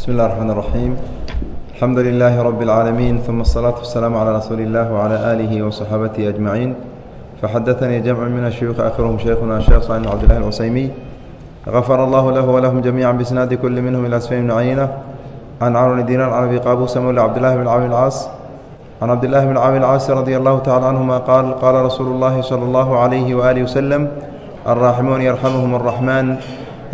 بسم الله الرحمن الرحيم الحمد لله رب العالمين ثم الصلاة والسلام على رسول الله وعلى آله وصحابته أجمعين فحدثني جمع من الشيوخ آخرهم شيخنا الشيخ صالح عبد الله العسيمي غفر الله له ولهم جميعا بإسناد كل منهم إلى أسفين بن عيينة عن عمرو بن دينار عن أبي قابوس مولى عبد الله بن عامر العاص عن عبد الله بن عامر العاص رضي الله تعالى عنهما قال قال رسول الله صلى الله عليه وآله وسلم الراحمون يرحمهم الرحمن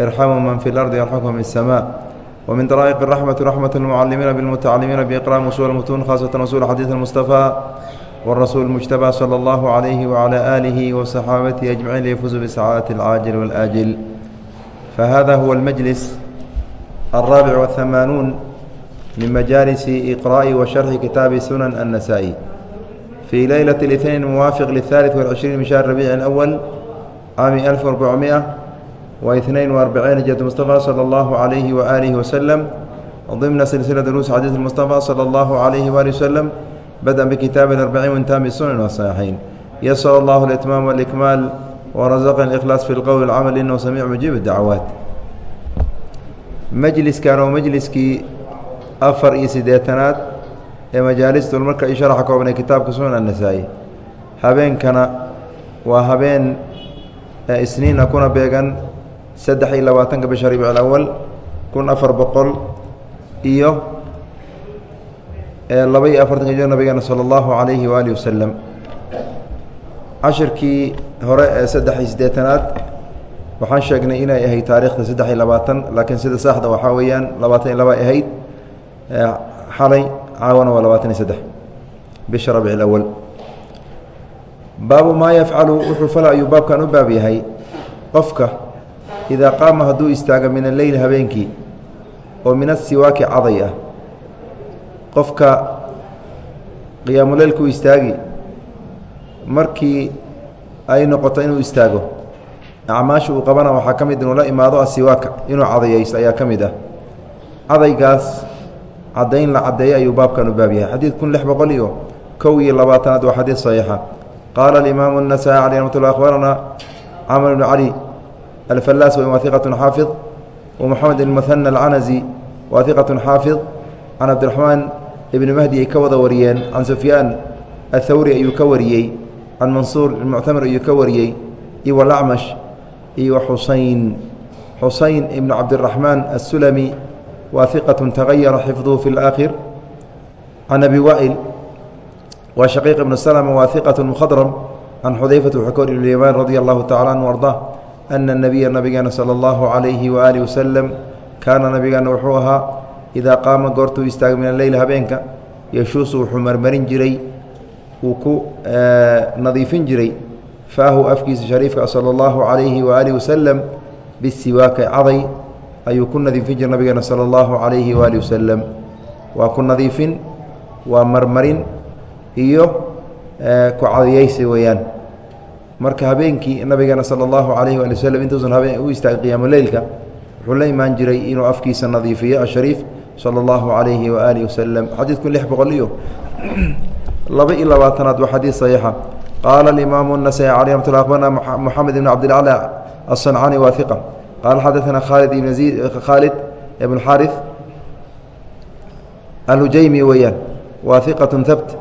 ارحموا من في الأرض يرحمكم من السماء ومن طرائق الرحمة رحمة المعلمين بالمتعلمين بإقرام وصول المتون خاصة وصول حديث المصطفى والرسول المجتبى صلى الله عليه وعلى آله وصحابته أجمعين ليفوزوا بسعادة العاجل والآجل فهذا هو المجلس الرابع والثمانون من مجالس إقراء وشرح كتاب سنن النسائي في ليلة الاثنين الموافق للثالث والعشرين من شهر ربيع الأول عام 1400 واثنين وأربعين جد المصطفى صلى الله عليه وآله وسلم ضمن سلسلة دروس حديث المصطفى صلى الله عليه وآله وسلم بدأ بكتاب الأربعين وانتهى بالسنن والصحيحين يسر الله الإتمام والإكمال ورزقنا الإخلاص في القول والعمل إنه سميع مجيب الدعوات majliskan oo majliskii afar iyo siddeetanaad ee majaalistul marka i sharaxa koobnay kitaabka sunan annasaa-i habeenkana waa habeen isniina kuna beegan saddex iyo labaatanka bisha rabiic alawal kun afar boqol iyo laba iyo afartanka jir nabigeena sala allahu calayhi waalihi wasalam cashirkii hore ee saddex iyo siddeetanaad waxaan sheegnay inay ahayd taarikhda saddex iyo labaatan laakiin sida saaxda waxaa weeyaan labaatan iyo laba ahayd xalay caawana waa labaatan iyo saddex bisha rabic alawal baabu maa yafcalu wuxuu fala ayuu baabkan u baab yahay qofka idaa qaama hadduu istaago min alleyl habeenkii oo min asiwaaki caday ah qofka qiyaamuleylku istaagi markii ay noqoto inuu istaago acmaasha uu qabana waxaa ka mid inuu la imaado asiwaaka inuu cadayaysto ayaa ka mid ah cadaygaas caddayn la caddeeyo ayuu baabkan u baab yahay xadiid kun lix boqol iyo kow iyo labaatanaad waa xadiid saxiixa qaala alimaamu الnasaa-i caleyh ramat ullah akhbarana camr bn cali alfalaas wa iqatun xaafid wamaxamed ilmuhana alcanazi wa iqatun xaafid can cabdiraxmaan ibni mahdi ay ka wada wariyeen can sufyaan athawri ayuu ka wariyey can mansuur ilmuctamir ayuu ka wariyey iyo walacmash iyo xusayn xusayn ibnu cabdiraxmaan aلsulami waa iqatun tagayara xifduhu fi اlaakhir can abi waa'il waa shaqiiq ibnu slma waa iqat mkhadram can ka wari ibn yamaan radia allahu tacala anhu arda ana nabiya nabigeena sala allahu calayhi waaalih wasalam kaana nabigeena wuxuu ahaa idaa qaama goortuu istaaga min alleyl habeenka yeshuusu wuxuu marmarin jiray wuu ku nadiifin jiray faahu afkiisa shariifka sala allahu calayhi waaalih wasalam bisiwaaka caday ayuu ku nadiifin jiray nabigeena sala allahu calayhi waaalih wasalam waa ku nadiifin waa marmarin iyo ku cadiyeysi weeyaan marka habeenkii nabigeena sal allahu calayhi waali waslm intuusan habeen u istaagin qiyaamuleylka wuxuu la imaan jiray inuu afkiisa nadiifiyo ashariif sala allahu calayhi waaalih wasalam xadiidku lix boqol iyo laba iyo labaatanaad waa xadiid saxiixa. Qaala alimaamu اnasai caley ramat lla abarna moxamed ibn cabdilcla aلsancani wa iqa qaala xadaana khaalid ibnkhalid ibn xaarif alhujaymi weeyaan wa iqat habt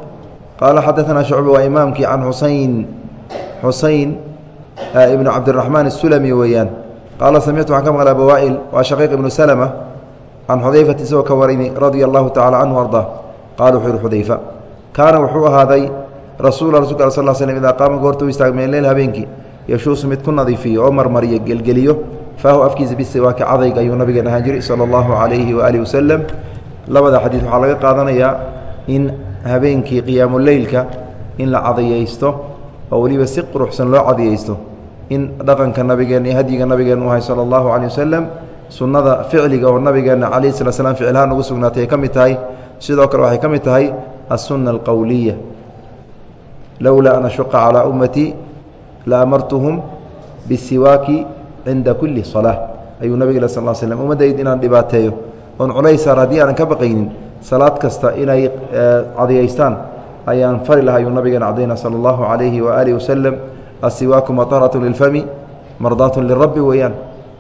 qaala xadaana shucba waa imaamkii can xuseyn xusayn ibnu cabdiraxmaan الsulami weeyaan. Qaala samictu waxaan ka maqla abawaa'il waa shaqiiq ibnu slma can xudayfata isagoo ka warayni radia allahu tacala canhu arda. Qaala wuxuu yihi xudayfa kaana wuxuu ahaaday rasuula rasulka al sal slm idaa qaama goorta u istaag min leyl habeenkii yashuusu mid ku nadiifiyo oo marmariyo gelgeliyo faahu afkiisa bisiwaaki cadayg ayuu nabigeen ahaan jiray sala allahu calayhi waaalih wasalam labada xadiid waxaa laga qaadanayaa in habeenkii qiyaamuleylka in la cadayeysto oo weliba si quruxsan loo cadiyeysto in dhaqanka nabigeenna iyo hadyiga nabigeenna u ahay sala allahu caleyh wasalam sunnada ficliga oo nabigeenna calayhi sala slam ficilhaan ugu sugnaatay ay ka mid tahay. Sidoo kale waxay ka mid tahay assunna alqowliya lowlaa an ashuqa calaa ummatii la amartuhum bisiwaaki cinda kulli salaa ayuu nabig sal slm ummaddayd inaan dhibaateeyo oon culays saar haddii aanan ka baqaynin salaad kasta inay cadiyaystaan ayaan fari laha ayuu nabigeena cadayna sala allahu calayhi waaalihi wasalam asiwaaku maطaratun lilfami mardaatun lirabbi weeyaan.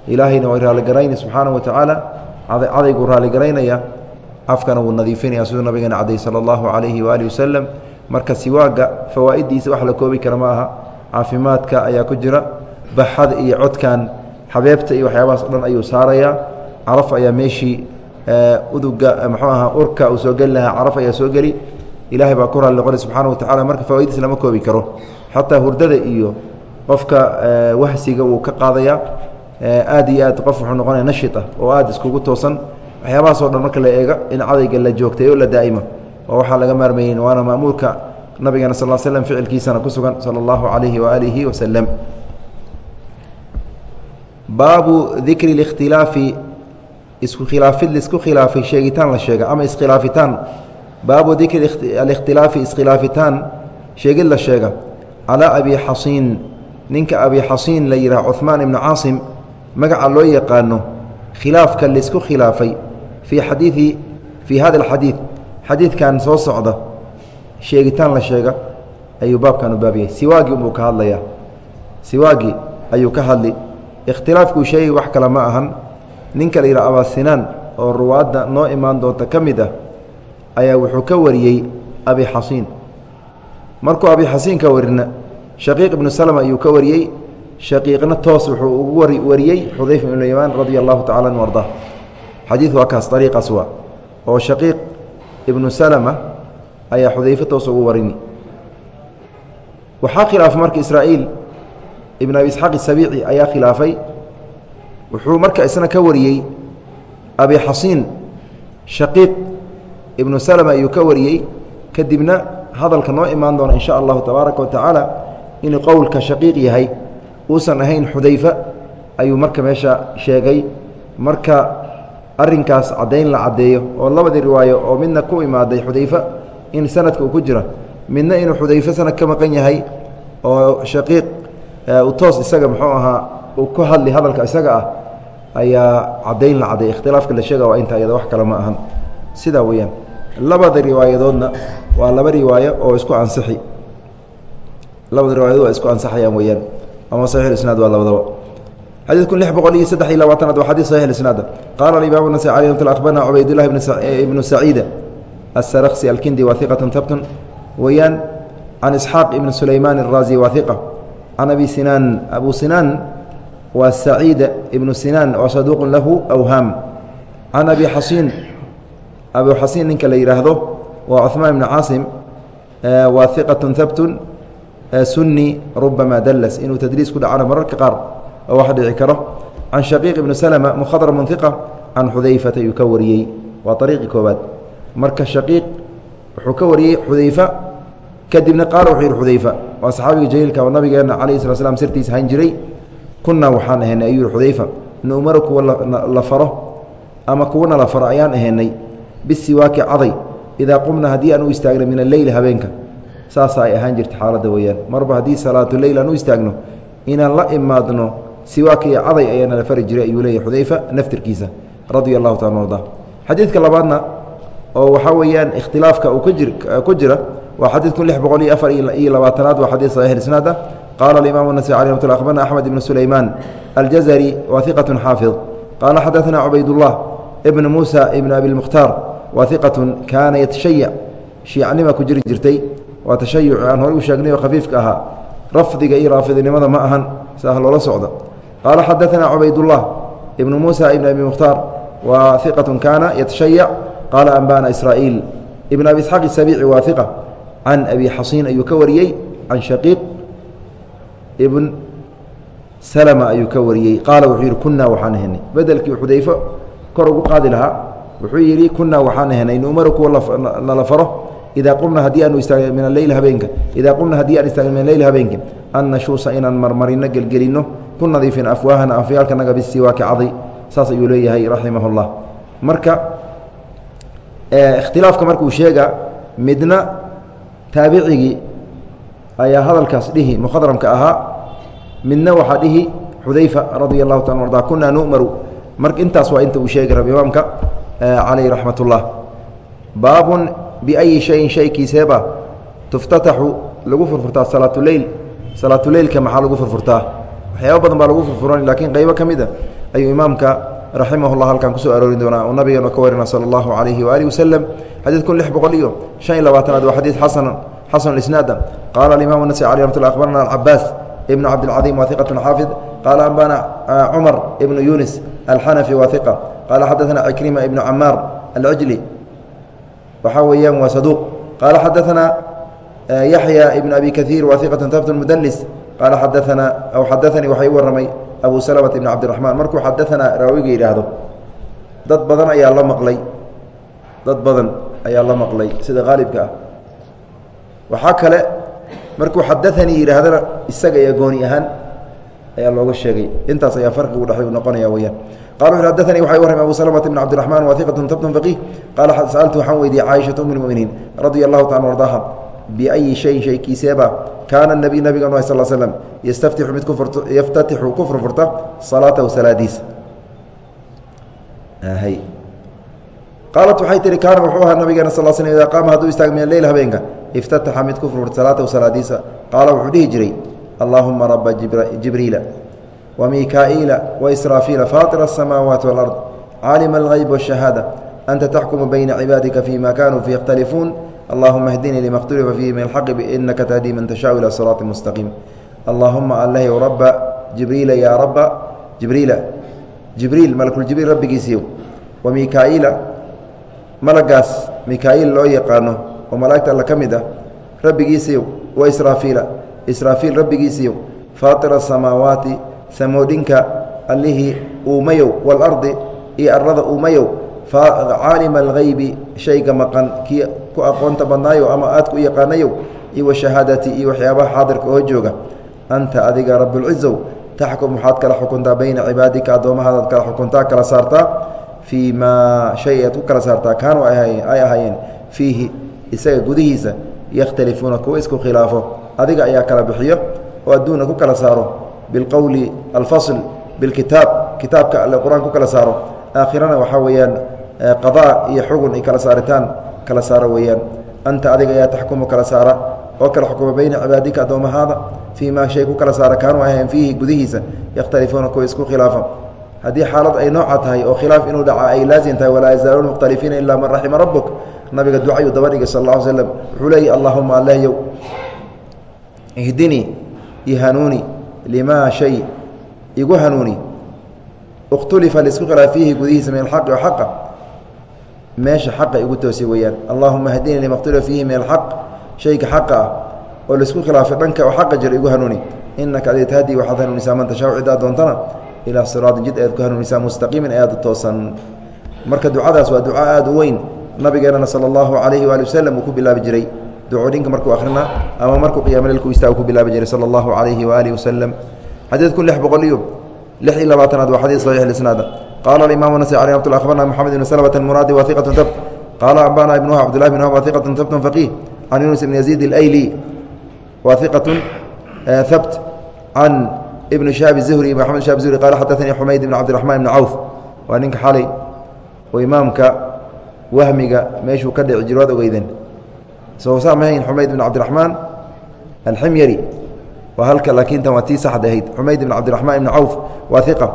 Ilaahayna waa raalligarayni subxaanaه wa tacaala cadaygu raaligaraynaya afkana wuu nadiifinaya siduu nabigeena caday sala allahu calayhi waaalih wasalam marka siwaaga fawaa'idiisa wax la koobi kara ma aha caafimaadka ayaa ku jira baxada iyo codkan xabeebta iyo waxyaabahaas dhan ayuu saarayaa caraf ayaa meeshii uduga muxuu ahaa urka uu soo geli lahaa caraf ayaa soo geli ilaahay baa ku raalli noqonay subxaana wa tacala marka fawaidiis lama koobi karo. Xataa hurdada iyo qofka wahsiga wuu ka qaadayaa aad iyo aad qof wuxuu noqonaya nashid ah oo aad iskugu toosan. Waxyaabahaasoo dhan marka la eega in cadayga la joogtay oo la daa'ima oo waxaa laga maarmayeyn waana maamuurka nabigeena sal l slm ficilkiisana ku sugan sala allahu calayhi waaalihi wasalam baabu dikri اkhtilaafi isku khilaafid la isku khilaafay sheegitaan la sheega ama iskhilaafitaan baabu dikri alikhtilaafi iskhilaafitaan sheegid la sheega calaa abi xasiin ninka abi xasiin la yidhaha cuhmaan ibnu caasim magaca loo yaqaano khilaafka la isku khilaafay fii xadiidi fii hada alxadiid xadiidkan soo socda sheegitaan la sheega ayuu baabkan u baab yahay unbuu ka hadlayaa siwaagii ayuu ka hadli ikhtilaafkuu sheegay wax kale ma ahan ninka la yidhaha abasinaan oo ruwaadda noo imaan doonta ka mid ah ayaa wuxuu ka wariyey abi xasiin. Markuu abi xasiin ka warina shaqiiq ibnu salma ayuu ka wariyey. Shaqiiqna toos wuxuu ugu wariyey xudayfa ibnu yamaan radia allahu tacala an arda xadiid waa kaas ariiqaas waa. Oo shaqiiq ibnu salma ayaa xudayfe toos ugu warini. Waxaa khilaafay marka israa'iil ibn abi isxaaq isabiici ayaa khilaafay. Wuxuu marka isna ka wariyey abi xasiin shaqiiq ibnu salma ayuu ka wariyey. Kadibna hadalka noo imaan doona in sha allahu tabaaraka wa tacaala inuu qowlka shaqiiq yahay. Uusan ahayn xudayfa ayuu marka meesha sheegay. Marka arinkaas caddayn la caddeeyo oo labadii riwaayo oo midna ku imaaday xudayfa in sanadka uu ku jira midna inuu xudayfe sanad ka maqan yahay oo shaqiiq uu toos isaga muxuu ahaa uu ku hadli hadalka isaga ah ayaa caddayn la caddeey ikhtilaafka la sheega waa inta iyada wax kale ma ahan. Sidaa weeyaan labada riwaayadoodna waa laba riwaayo oo isku ansixi. Labada riwaayadood waa isku ansaxayaan weeyaan. Ama saxiix isnaad waa labadaba. Xadiidku lix boqol iyo saddex iyo labaatanaad waa xadiis saxiix isnaada qaala alimaam nasai cali ramt akhbarna cubaydillahi ibnu saciida asaraqsi alkindi wahiqatun habtun weeyaan can isxaaq ibni sulaymaan araazi wahiqa can abi sinaan abu sinaan waa saciida ibnu sinaan oo saduuqun lahu awhaam. Can abi xasiin abu xasiin ninka la yidhaahdo waa cuثmaan ibnu caasim waa iqatun habtun sunni rubama dallas inuu tadliis ku dhacana mararka qaar oo wax dhici karo. Can shaqiiq ibni slma mukhadramun iqa can xudayfata ayuu ka wariyey. Waa ariiqi koobaad marka shaqiiq wuxuu ka wariyey xudayfa kadibna qaala wuxuu yihi xudayfa. Waa saxaabiga jaliilka oo nabigeena calayhi sala slam sirtiisa hayn jiray. Kunaa waxaan ahaynay ayuu yihi xudayfa nu'maru kuwa la faro ama kuwana la faro ayaan ahaynay bisiwaaki caday. Idaa qumna haddii aan u min alleyli habeenka. Saasa ay ahaan jirta xaaladda weeyaan marba haddii salaatuleyl aan u istaagno inaan la imaadno siwaaka iyo caday ayaana la fari jiray ayuu leeyahy xudayfa naftirkiisa radia allahu taala arda xadiidka labaadna oo waxaa weeyaan ikhtilaafka uu ku jira waa xadiid kun lix boqol iyo afar iyo labaatanaad waa xadiid saxiix isnaad. Qaala alimaam nasai alي mat akhbarna axmed ibn sulaymaan aljazari wa iqatun xaafid. Qaala xadaثna cubaydullah ibn muusa ibn abi lmukhtaar wa iqatun kaana yatashayac shiicnima ku jiri jirtay. Waa tashayuc aan horey u sheegnay oo khafiifka ahaa. Rafdiga iyo raafidinimada ma ahan saah loola socdo. Qaala xadaثna cubaydullah ibnu muusa ibn abi mukhtaar wa iqatun kaana yatashayac qaala anba'na israa'iil. Ibn abi isxaaq isabiici waa iqa can abi xasiin ayuu ka wariyey can shaqiiq ibn salma ayuu ka wariyey. Qaala wuxuu yidhi kunaa waxaan ahenay bedelkii xudayfo kor ugu qaadi lahaa wuxuu yidhi kunaa waxaan ahenay nu'maru kuwa nala faro. Idaa qumna haddii aanu istaagno min aleyli habeenka. Idaa qumna haddii aan istaagno min aleyli habeenka. An nashuusa inaan marmarino gelgelinno. Ku nadiifin afwaahana afyaalkanaga bisiwaaki cadi saas ayuu leeyahay raximah marka ikhtilaafka markuu sheega midna taabicigii ayaa hadalkaas dhihi mukhadramka ahaa midna waxaa dhihi xudayfa radia allahu taala arda kunaa nu'maru. Mar intaas waa inta uu sheegi rab imaamka calayh raxmat ullah baabun biayi shayin shaykiiseeba tuftataxu lagu furfurtaa salaatuleyl salaatuleylka maxaa lagu furfurtaa waxyaaba badan baa lagu furfuran laakiin qaybo ka mid a ayuu imaamka raximah llah halkaan ku soo aroori doonaa oo nabigeena ka warina sala allahu calayhi waaalih wasalam xadiid kun lix boqol iyo shan iyo labaatanaad waa xadiid xasan xasan isnaada qaala alimaam nasai alih ramat lla akhbarana alcabaas ibnu cabdilcadiim waa iqatun xaafid qaala ambana cumar ibnu yunis alxanafi waa iqa qaala xadaثana cikrima ibnu camaar alcijli waxaa weeyaan waa saduuq. Qaala xadaثana yaxya ibnu abi kaiir waa iqatun tabt mudlis qaala xadaana aw xadaanii waxay u warramay abu salamata ibn cabdiraxmaan markuu xadaanaa raawiga yidhaahdo dad badan ayaa la maqlay. Dad badan ayaa la maqlay sida qaalibka ah. Waxaa kale markuu xadaanii yidhaahdana isaga iyo gooni ahaan ayaa looga sheegay. Intaas ayaa farqigu dheay noqonaya weyaan qala xadaanii waxay warramay abu salamata ibn cabdiraxmaan waa iqatun tabtun faqiih. Qaala sa'altu waxaan weydiiyey caaishata um lmuminiin radia allahu taala ardaaha biayi shayin shaykiiseeba kaana nabiy nabigan u sal slm yastaftixu mid yaftatixu ku furfurta salaatahu salaadiisa qaalat waxay tihi kaana wuxuu ahaa nabigeena sal sl idaa qaama hadduu istaaga min habeenka iftataxa mid ku furfurta salaatahu salaadiisa. Qaala wuxuu dhihi jiray allaahuma raba jibriila wamikaa'iila waisraafiila faatira asamaawaati walard caalima algeyb wاshahaada anta taxkumu bayna cibaadika fima kanuu fi yakhtalifuun allahuma hdinii lima khtulifa fiihi min alxaqi inaka tahdii man tashaau ilaa siraati mustaqiim. Allahuma allahw rabba jibriila yaa rabba jibriila jibriil malakuljibriil rabbigiisiiyo wa mikaa'iila malagaas mikaa'iil loo yaqaano oo malaa'igta alla ka mid ah rabbigiisiiyo wa israafiila israafiil rabbigiisiiyo faatira asamaawaati samoodhinka allihii uumayow waalardi iyo arlada uumayow caalima algeybi shayga maqan kii ku aqoonta badnaayo ama aadka u yaqaanayow iyo washahaadati iyo waxyaabaha xaadirka oo jooga anta adiga rabulcizow taxkum waxaad kala xukuntaa bayna cibaadika addoommahadaad kala xukuntaa kala saartaa fii maa shay aad ku kala saartaa kaanuu ay ahaayeen fiihi isaga gudihiisa yakhtalifuuna kuwa isku khilaafo adiga ayaa kala bixiyo oo adduunna ku kala saaro bilqowli alfasl bilkitaab kitaabka alle qur'aan ku kala saaro. Aakhirana waxaa weeyaan qadaa iyo xugun iyo kala saaritaan kala saaro weeyaan. Anta adiga ayaa taxkumu kala saara oo kala xukuma bayna cibaadika addoomahaada fii maa shay ku kala saara kaanuu ahayn fiihi gudihiisa yakhtalifuuna kuwa isku khilaafa. Haddii xaalad ay nooca tahay oo khilaaf inuu dhaca ay laasim tahay walaa yazaaluuna mukhtalifiina ilaa man raxima rabbuk nabiga ducayuu daba dhigay sal alla ly slam wuxuu leeyay allahuma alehyow ihdinii i hanuuni limaa shay igu hanuuni اkhtulifa la isku khilaaf fiihi gudihiisa min alxaqi o xaqa. Meesha xaqa igu toosi weeyaan. Allahuma hdinii lima khtulifa fiihi min alxaq. Shayga xaqa ah oo la isku khilaafay dhanka oo xaqa jira igu hanuuni inaka adi tahdii waxaad hanuunisaa man tashaa cidaa doontana ilaa siraatin jid ayaad ku hanuunisaa mustaqiimin ayaad toosan. Marka ducadaas waa duco aada u weyn. Nabigeenana sala allahu calayhi waali wasalam uu ku bilaabi jiray ducooyinka markuu akhrina ama markuu qiyamolelku istaag ku bilaabi jiray sala allahu calayhi waaalihi wasalam xadiidku lix boqol iyo lix iyo labaatanaad waa xadiid saxiix lisnaada qaala alimaamu nasri cali amat abarna moxamed ibnu salmata muraadi wa iqatun qaala ambana ibnuha cabdullahi bn wa iqatun tabtun faqiih can yunus ibn yaziid ilayli wa iqatun eh, habt ibn shahab zuhri maxamed shahab zuhri qaala xadaanii xumayd ibn cabdiraxmaan ibni cawf waa ninka xalay oo imaamka wahmiga meeshuu ka dhici jiro ogeydeen soo saamahayn xumayd ibn cabdiraxmaan alximyari waa halka laakiin tan waa tii saxda ahayd. Ibn cabdiraxmaan ibn cawf waa iqa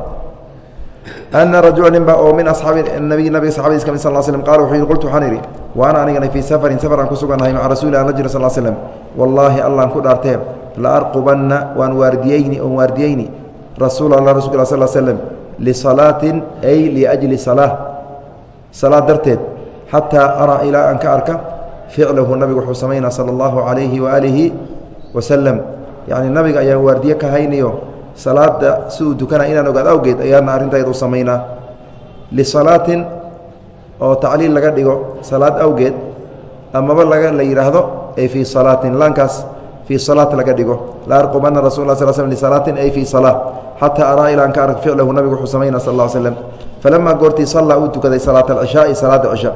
ana rajula ninba oo min asxaabi nabiy nabiga saxabadiis ka mid sal slm qala wuxuu yihi qultu waxaan wa ana anigana fii safarin safar aan ku sugannahay maca rasuuli an la jira sal slm wallaahi allaan ku dhaartee la arqubanna waan waardiyeyni oon waardiyeyni rasuul allah rasulk sal slm lisalaatin ay liajli salaa salaad darteed xataa araa ilaa aan ka arka ficlahu nabigu wuxuu samaynaa sala allahu calayhi waaalihi wasalam yacni nabiga ayaan waardiye ka haynayo salaada si uu tukana inaan ogaad awgeed ayaana arrintayda u samaynaa lisalaatin oo tacliil laga dhigo salaad awgeed amaba laga la yidhaahdo ay fii salaatin laankaas fii salaat laga dhigo. La arqubana rasul la sl slm lisalaatin ay fii salaa xataa araa ilaa an ka ark ficlahu nabigu wuxuu samaynaa sal ll slm falamaa goortii sallaa uu tukaday salaata alcishaai salaada cisha.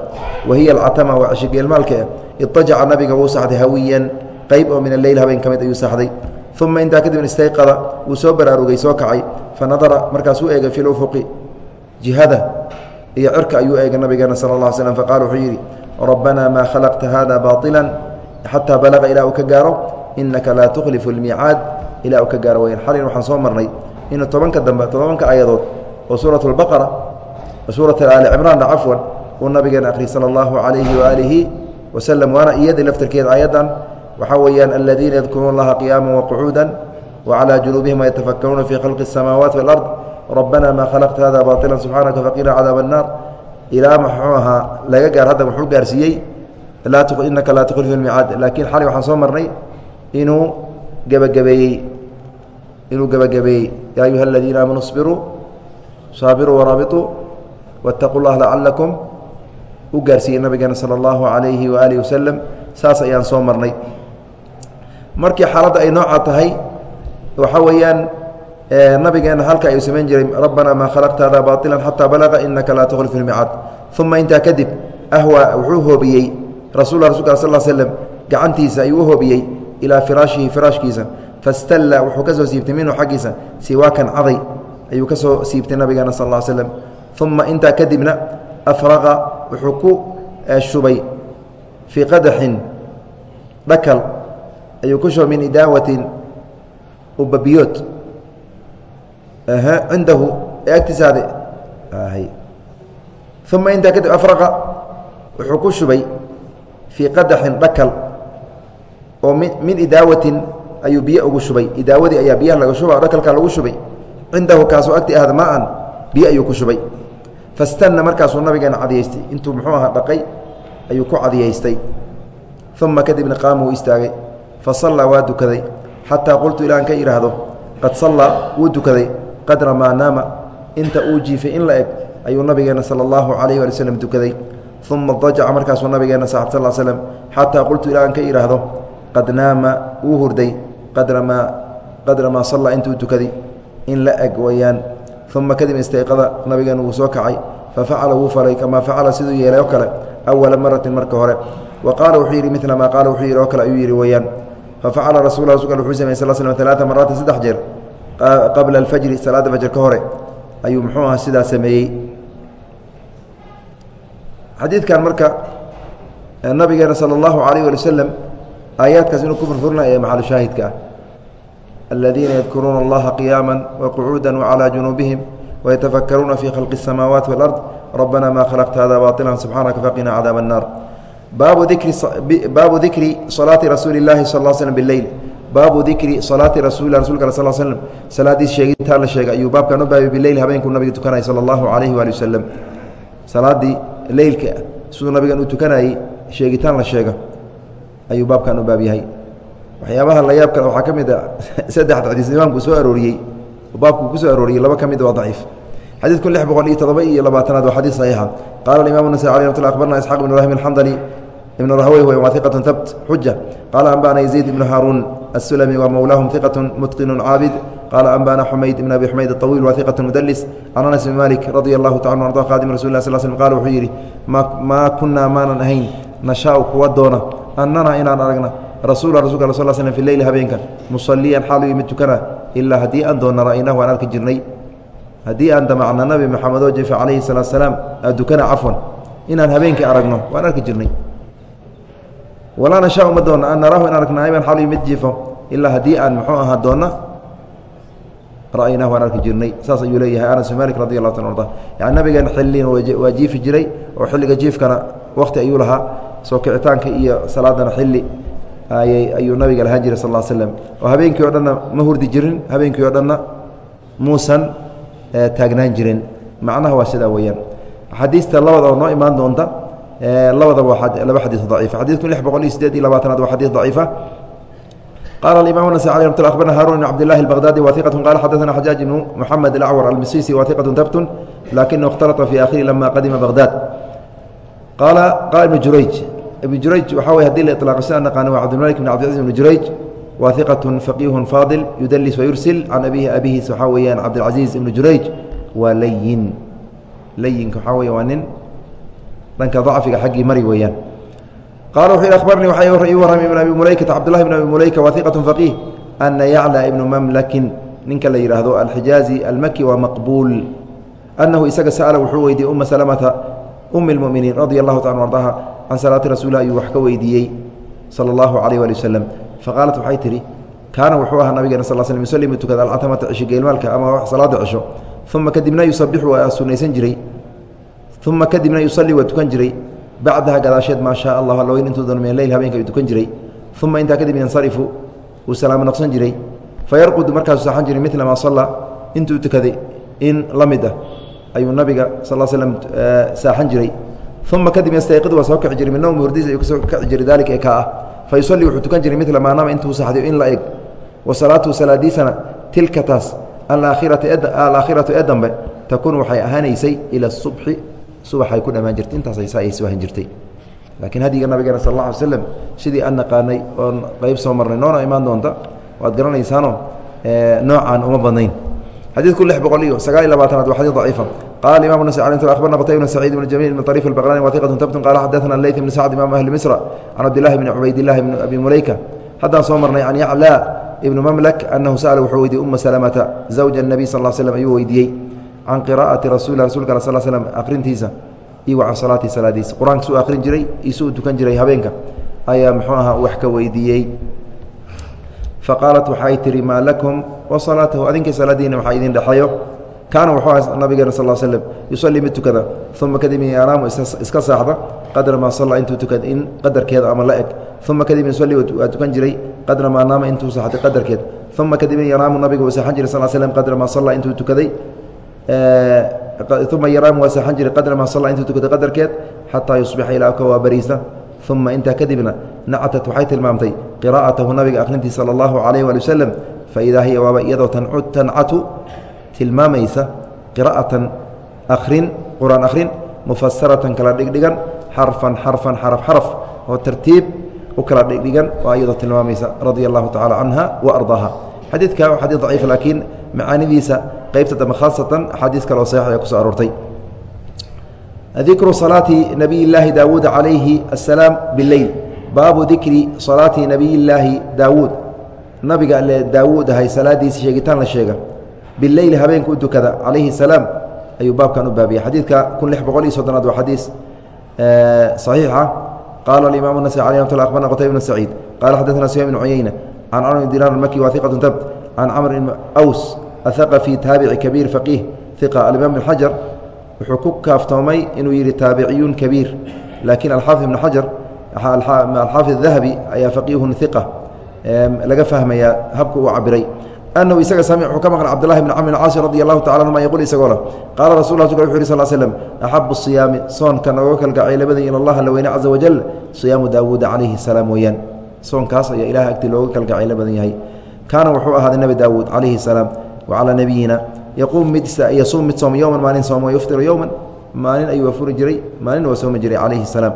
Wa hiya alcatama waa cishigeelmaalka itajaca nabiga wuu saxday hawiyan. Qeyb oo min alleyl habeen ka mid ayuu saxday. Uma intaa kadib istayqada wuu soo baraarugay soo kacay. Fa nadara markaasuu eegay fi lufuqi jihada iyo cirka ayuu eegay nabigeena sala اla slm faqala wuxuu yidhi rabbanaa maa khalaqta hada baطila xataa balaqa ilaa uu ka gaaro inaka laa tukhlifu اlmiicaad ilaa uu ka gaaro weyan xalin waxaan soo marnay inuu tobanka dambe todobanka ayadood oo suurat اlbaqara suurat aali cimraanna cafwan uu nabigeena akhriyay sala allahu calayhi waaalihi wasalam waana iyadii laftirkeeda aayaddan waxaa weeyaan aladiina yadkuruuna allaha qiyaama waqucuuda wacalaa junuubihim wayatafakkaruuna fii khalqi الsamaawaati walard rabbana maa khalaqta hada baطila subxaanaka faqina cadaab الnaar ilaa muxuu ahaa laga gaar hadda wuxuu gaarsiiyey inaka laa tukhlifu micaad laakiin xali waxaan soo marnay inuu gebagabeeyey inuu gebagabeeyey yaa ayuha aladiina aamanuu اصbiruu saabiruu waraabiطuu wاtaquu اllah lacalakum u gaarsiiyey nabigeena salى اllahu عalayhi waalihi wasalam saas ayaan soo marnay markii xaaladda ay nooca tahay waxaa weeyaan nabigeena halka ayuu samayn jiray rabbana maa khalaqta hada baطila xataa balaga inaka laa tukhlifu اlmicaad uma intaa kadib ahwa wuxuu hoobiyey rasul rasulka sal slm gacantiisa ayuu u hoobiyey ilaa firaashihi firaashkiisa. Fastalla wuxuu ka soo siibtay minhu xaggiisa. Siwaakan caday ayuu ka siibtay nabigeena sal ا slm uma intaa kadibna afraqa wuxuu ku shubay fii qadaxin dhakal. Ayuu ku shubay min idaawatin ubabiyood. Cindahu ee agtiisaade. Uma intaa kadib afraqa wuxuu ku shubay fii qadaxin dhakal oo min idaawatin ayuu biyo ugu shubay. Idaawadii ayaa biyaha laga shuba dhakalkaa lagu shubay. Cindahu kaasoo agti ahda maan biyo ayuu ku shubay. Fastanna markaasuu nabigeena cadiyaystay. Intuu muxuu ahaa dhaqay ayuu ku cadiyaystay. Uma kadibna qaama wuu istaagay. Fa sallaa waa dukaday. Xataa qultu ilaan ka idhaahdo qad sallaa wuu dukaday. Qadra maa naama. Inta uu jiifay in la eg ayuu nabigeena sala allahu calayh waali wslam dukaday. Uma dajaca markaasuu nabigeena saxab sal slm xataa qultu ilaan ka idhaahdo qad naama wuu hurday qadra maa qadra maa sallaa intuu dukaday in la eg weyaan uma kadib istayqada nabigeena wuu soo kacay fafacala wuu falay kamaa facala siduu yeelay oo kale awala maratin marka hore. Wa qaala wuxuu yidhi mila maa qaala wuxuu yidhi oo kale ayuu yidhi weeyaan fafacala rasul rasulka wuxuu samey sal slm alaaa maraatin saddex jeer qabla alfajri salaadda fajr ka hore. Ayuu muxuu aha sidaa sameeyey. Xadiidkan marka nabigeena sala allahu calayh wali wasalam aayaadkaas inuu ku furfurnaya ee maxalushaahidka ah الذين يذكرون الله قياما وقعودا وعلى جنوبهم ويتفكرون في خلق السماوات والأرض ربنا ما خلقت هذا باطلا سبحانك فقنا عذاب النار باب ذكر باب ذكر صلاة رسول الله صلى الله عليه وسلم بالليل باب ذكر صلاة رسول الله رسولك صلى الله عليه وسلم صلاة الشيغيتا لا شيغ ايو باب كانوا باب بالليل هبينكم النبي تكناي صلى الله عليه واله وسلم صلاة ليلك ayuu baabkan u baab yahay. Waxyaabaha la yaab kale waxaa ka mid a saddex xadiis imaamku soo arooriyey baabku ku soo arooriyey laba ka mid waa daciif. Xadiidku lix boqol iyo todoba iyo labaatanaad waa xadiis saxiixa. Qaala imam nasai alay mat abarna isxaq ibn rahim alxandani ibn rahwey waa iqatun habt xuja qaala anbana yaziid ibnu haaruun asulami wa mowlaahum iqatun mutqinun caabid. Qaala anbana xumayd ibn abi xumayd aطawiil waa iqatun mudlis can anas bn malik radia allahu tacala arda qadim rasul lah sal slm qala wuxuu yidhi maa kunaa maanan ahayn nashaau kuwa doona annanaa inaan aragna rasuula rasulk al sal slm fi leyli habeenkan musalliyan xaalu imid tukana ilaa haddii aan doonna ra'aynahu aan arki jirnay. Haddii aan damacna nabi maxamedoo jifa calayhi salaat salaam adukana cafwan inaan habeenkii aragno waan arki jirnay. Walaa nashaau ma doonna an naraahu inaan aragna ayman xaalu imid jifo ilaa haddii aan muxuu ahaa doonna ra'aynahu waan arki jirnay. Saas ayuu leeyahay anas bin malik radi allahu ta arda yani nabigan xilliin waa jiifi jiray oo xilliga jiifkana wakhti ayuu lahaa soo kicitaanka iyo salaadana xilli ayuu nabiga lahaan jiray sal slm oo habeenkii o dhanna ma hurdi jirin habeenkii o dhanna muusan taagnaan jirin macnaha waa sidaa weyaan xadiista labada oo noo imaan doonta labadaba waa laba xadiis daciifa xadiidku lix boqol iyo sideed iyo labaatanaad waa xadiis daciifa qala alimam nasai alي mat abarna haarun bn cabdillahi اbaqdadi wahiqatu qala xadaثna xajaaj ibnu muxamed alacwar almisisi wahiqatu tabtun lakinahu اkhtalata fi akhiri lama qadima bagdad qaala qala ibnu jurayj ibn jurayj waxaa wey hadi la iطlaaqo sida naqaana waa cabdilmalik bn cabdilcaziz ibn jurayj waa iqatu faqiihu faadil yudalis wayursil can abihi abihiis waxaa weeyaan cabdilcaziiz ibnu jurayj waa layin. Layinka waxaa wey waa nin dhanka dacfiga xaggii mari weeyaan. Qala wuxuu yhi abarnii waxaa ii warramay ibn abi mulaykata cabdullahi bn abi mulayka waa iqatu faqiih ana yacla ibnu mamlakin. Ninka la yidhaahdo alxijaazi almaki waa maqbuul. Anahu isaga sa'ala wuxuu weydiiyey uma salamata umi اlmuminiin radia allahu taala ardaha can salaati rasuulilah ayuu wax ka weydiiyey sala allahu calayh waali wasalam faqaalat waxay tidhi kaana wuxuu ahaa nabigeena sal slm yusallimu tukada alcatamata cisho geelmaalka ama salaada cisho uma kadibna yusabixu waa sunnaysan jiray uma kadibna yusalii waa tukan jiray bacdaha gadaasheed maa shaa allah alweyn intuu doon min leyl habeenka ayuu tukan jiray uma intaa kadib yansarifu uu salaamo noqsan jiray fayarqudu markaasuu saaxan jiray midla maa salla intuu tukaday in la mid ah ayuu nabiga sal slm saaxan jiray uma kadib yastayqid waa soo kici jiray min nowmi ayuu ka soo kici jiray daalika ee kaa ah fa yusalii wuxuu tukan jiray midla maa naama intuu saxday in la eg wa salaatuhu salaadiisana tilka taas alaakhiratu ee dambe takuun waxay ahaanaysay ila subxi subaxay ku dhammaan jirtay intaasay saa ay subahan jirtay laakiin hadiga nabigeena sal alla alay slam sidii aan naqaanay oon qayb soo marnay noona imaan doonta waad garanaysaanoo noocaan uma badnayn xadiidku lix boqol iyo sagaal iyo labaatanaad waa xadii daciifa qala imam nas abarna qtay bn sacيid bn jamil bn طrيف الbqlani waثiqة tabtun qala xadaثna leyt bn sacd imam ahli misra can cabdilahi bn cubaydilahi bn abi muleyka haddaan soo marnay can yaclaa ibnu mamlak anahu sa'la wuxuu weydiiyey uma salamata zawja الnabiy sal slm ayuu weydiiyey can qira'ati rasul rasulka al sl slm akhrintiisa iyo wa can salaatii salaadiisa qur-aanka suu akhrin jiray iyo si uu tukan jiray habeenka ayaa muxuu ahaa wax ka weydiiyey faqaalat waxay tihi maa lakum wa salaatahu adinkii salaadiina waxaa idin dhexeeyo kaana wuxuu nabigeena sal slm yusalii mid tukada uma kadib yanaamu iska saaxda qadra maa salla intuu tukad in qadarkeeda ama la eg uma kadib yusalii waa tukan jiray qadra maa naama intuu saxday qadarkeed uma kadib yanaamu nabiga uu seexan jiray sal slm qadra maa salla intuu tukaday uma yanaamu waa seexan jiray qadra maa salla intuu tukaday qadarkeed xataa yusbixa ilaa ka waa bariisa uma intaa kadibna nacatat waxay tilmaamtay qiraa'atahu nabiga akhrintii sala allahu calayh waali wasalam faidaa hiya waaba iyadoo tancatu tilmaamaysa qira'atan akhrin qur'aan akhrin mufasaratan kala dhigdhigan xarfan xarfan xaraf xaraf oo tartiib u kala dhigdhigan oo iyadoo tilmaamaysa radia allahu tacala canha wa ardaaha. Xadiidka waa xadiid daciif laakiin macaanidiisa qeybta dambe khaasatan axaadiis kale oo saxiix ayaa ku soo aroortay. Dikru salaati nabiy llaahi daawuud calayhi asalaam bileyl baabu dikri salaati nabiy llaahi daawuud. Nabiga alle daawuud ahay salaadiisa sheegitaan la sheega bileyli habeenka u tukada calayhi salaam ayuu baabkan u baabiyey xadiidka kun lix boqol iyo soddonaad waa xadiis صaxiixa qaala alimam النasي alي mt abarna qtayb bn saciid qala xadaثna sufyan bn cuyeyna can camr bn dinar maki wa iqaة tabt can camr bn aws athaqafi taabici kabiir faqiih iqa alimam bn xajar wuxuu ku kaaftoomay inuu yihi taabiciyun kabiir laakiin alxaafid ibn xajar alxaafid dahabi ayaa faqiihun iqa laga fahmayaa habka uu cabiray أنhu isaga samic wuxuu ka maqlay cbdالlahi بn cmr caasi radi الlahu tacala anهuma yquل isagoo leh qaala rasul ه wuxu yh sl slm axabu الصiyaami soonka nooga kalgacay labada ilى اllah la weyne caza wajal صiyaamu daawuuda calayhi الsalaam weeyaan soonkaas ayaa ilaah agti looga kalgacay la badan yahay kaana wuxuu ahaaday nebi daawuud calayhi الsalaam wacalىa nabiyina yaquum mid yasuum mid sooma yowman maalin sooma yuftiru yowman maalin ayuu afuri jiray maalin waa soomi jiray calayhi الsalaam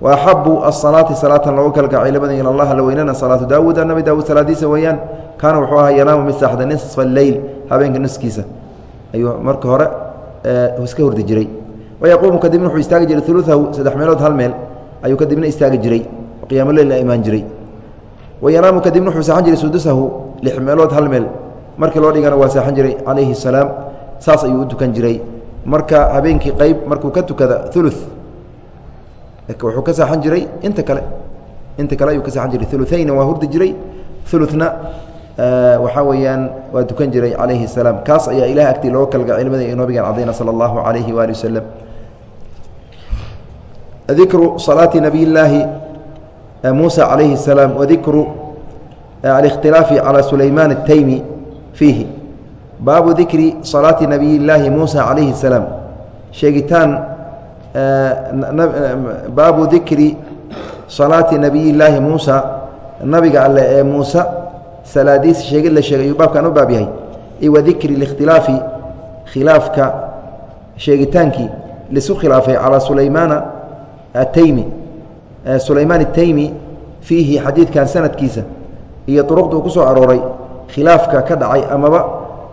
waaxabu asalaati salaatan loogu kalgacay labadin il allah laweynana salaatu daawuuda nabi daawuud salaadiisa weeyaan kaana wuxuu ahaa yanaamu mid saaxda nisfa leyl habeenka nuskiisa ayuu marka hore iska hurdi jiray wayaquumu kadibna wuxuu istaagi jiray uluahu saddex meelood hal meel ayuu kadibna istaagi jiray qiyaamoleylna imaan jiray wayanaamu kadibna wuxuu saan jiray sudusahu lix meelood hal meel markii loo dhigana waa saaxan jiray calayhi salaam saas ayuu u tukan jiray marka habeenkii qeyb markuu ka tukada ulu wuxuu ka saaxan jiray inta kale. Inta kale ayuu ka saan jiray. Uluayna waa hurdi jiray. Uluna waxaa weeyaan waa dukan jiray calayhi salaam. Kaas ayaa ilah agtii looga kalga cilmada iyo nabigan cadayna sala allahu alayhi waali wasalam dikru salaati nabiy muusa calayhi salaam. Wadikru alikhtilaafi calaa sulaymaan ataymi fiihi. Baabu dikri salaati nabiy muusa calayhi salaam. Sheegitaan baabu dikri salaati nabiy llaahi muusa. Nabiga alle ee muuse salaadiisa sheegid la sheegay ayuu baabkan u baab yahay. Iwa dikri اlikhtilaafi khilaafka sheegitaankii lisu khilaafay calaa sulaymaana ataymi sulaymaan ataymi fiihi xadiidkan sanadkiisa iyo duruqda uu ku soo arooray khilaafka ka dhacay amaba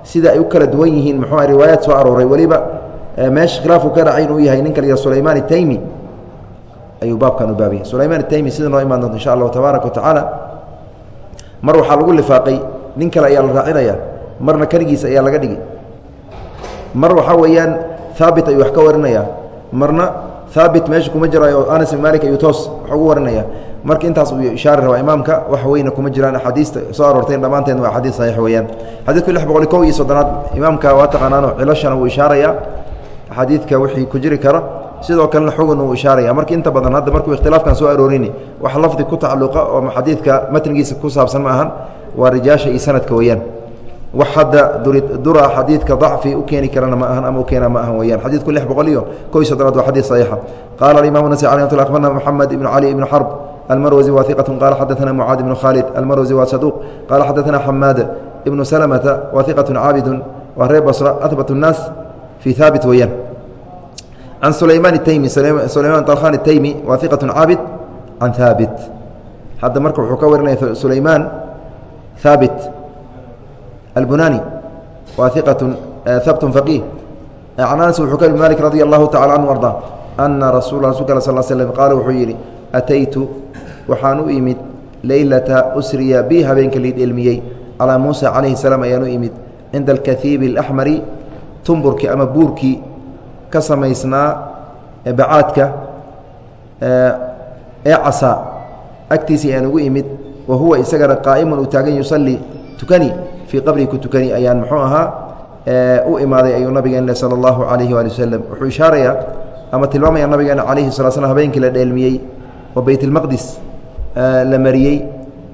sida ay u kala duwan yihiin muxuu riwaayaad soo arooray weliba meesha khilaafku ka dhacay inuu yahay ninka la sulaymaan ataymi ayuu baabkan u baab yahay sulaymaan ataymi sida noo imaan doonto insha allahu tabaaraka wa tacaala. Mar waxaa lagu lifaaqay nin kale ayaa la raacinaya marna keligiisa ayaa laga dhigi mar waxaa weeyaan haabit ayuu wax ka warinaya. Marna haabit meesha kuma jiraayo anas bin malik ayuu toos wax ugu warinaya. Marka intaas uu ishaari rabaa imaamka wax weyna kuma jiraan axaadiista soo aroorteen dhammaanteen waa axaadiis saxiix weeyaan. Xadiidku lix boqol kow iyo soddonaad imaamka waa taqaanaano cilashana wuu ishaaraya xadiidka wixii ku jiri kara sidoo kalena xugun uu ishaaraya marka inta badan hadda markuu ikhtilaafkan soo aroorini wax lafdi ku tacalluqa oo xadiidka matnigiisa ku saabsan ma ahan waa rijaasha iyo sanadka weeyaan. Wax hadda dura xadiidka dacfi u keeni karana ma ahan ama u keena ma ahan weyaan xadiidku lix boqol iyo koy soddonaad waa xadiid saxiixa. Qaala alimamu nasi alay mt akhbarna moxamed ibnu cali ibnu xarb almarwasi waa iqatun qaala xadaana mucaad ibnu khaalid almarwasi waa saduuq qaala xadaana xamaad ibnu salamata waa iqatun caabidun waa reer basra ahbat اnnaas fii haabit weeyaan can sulaymaan الtaymi sulayman طalkhan الtaymi wa iqatu caabid can haabit hadda marka wuxuu ka warinaya sulaymaan haabit albunani wa iqatu habt faqih can anas wuxuu ka malik radi allahu tacala canhu arda ana rasul rasulka al sal slm qaala wuxuu yidhi ataytu waxaan u imid leylata usriya bi habeenka liidhelmiyey calaa muusa calayhi salaam ayaan u imid cinda alkahiibi alaxmari tumburkii ama buurkii ka samaysnaa bacaadka ee casaa agtiisii ayaan ugu imid wa huwa isagana qaa'imun uu taagan yusalii tukani fii qabrii ku tukani ayaan muxuu ahaa u imaaday ayuu nabigeena sala allahu calayhi waali wasalam wuxuu ishaarayaa ama tilmaamaya nabigeena calayhi sala slam habeenkii la dheelmiyey oo beytlmaqdis la mariyey.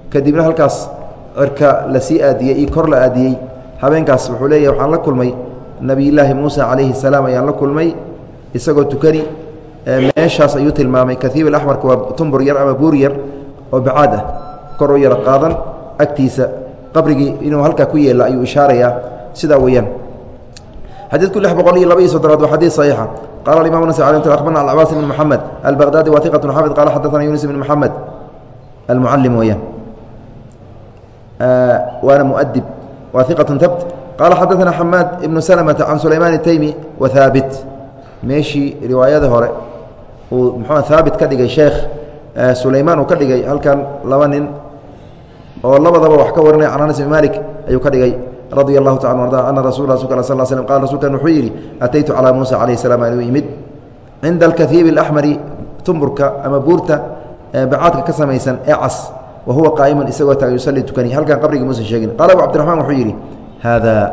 Kadibna halkaas cirka la sii aadiyey iyo kor la aadiyey habeenkaas wuxuu leeyahy waxaan la kulmay nebiyullaahi muusa calayhi salaam ayaan la kulmay isagoo tukani meeshaas ayuu tilmaamay kaiib alaxmarka waa tumbur yar ama buur yar oo bacaad ah kor u yaro qaadan agtiisa qabrigii inuu halkaa ku yeela ayuu ishaarayaa sidaa tabt qala xadaana xamaad ibnu slmata can sulaymaan الtaymi wa haabit meeshii riwaayada hore uu mxua haabit ka dhigay sheekh sulaymaan uu ka dhigay halkan laba nin oo labadaba wax ka warinaya can anas ibn malik ayuu ka dhigay radia allahu taala arda ana rasul rasulka sal slm qala rasulkan wuxuu yidhi ataytu calaa muusa calayh salam anuu imid cinda alkahiibi alaxmari tumburka ama buurta bacaadka ka samaysan ee cas wa huwa qaa'imun isagoo taga yusalli tukani halkan qabrigii muusan sheegin qala abu cabdiraxmaan wuxuu yidhi haadaa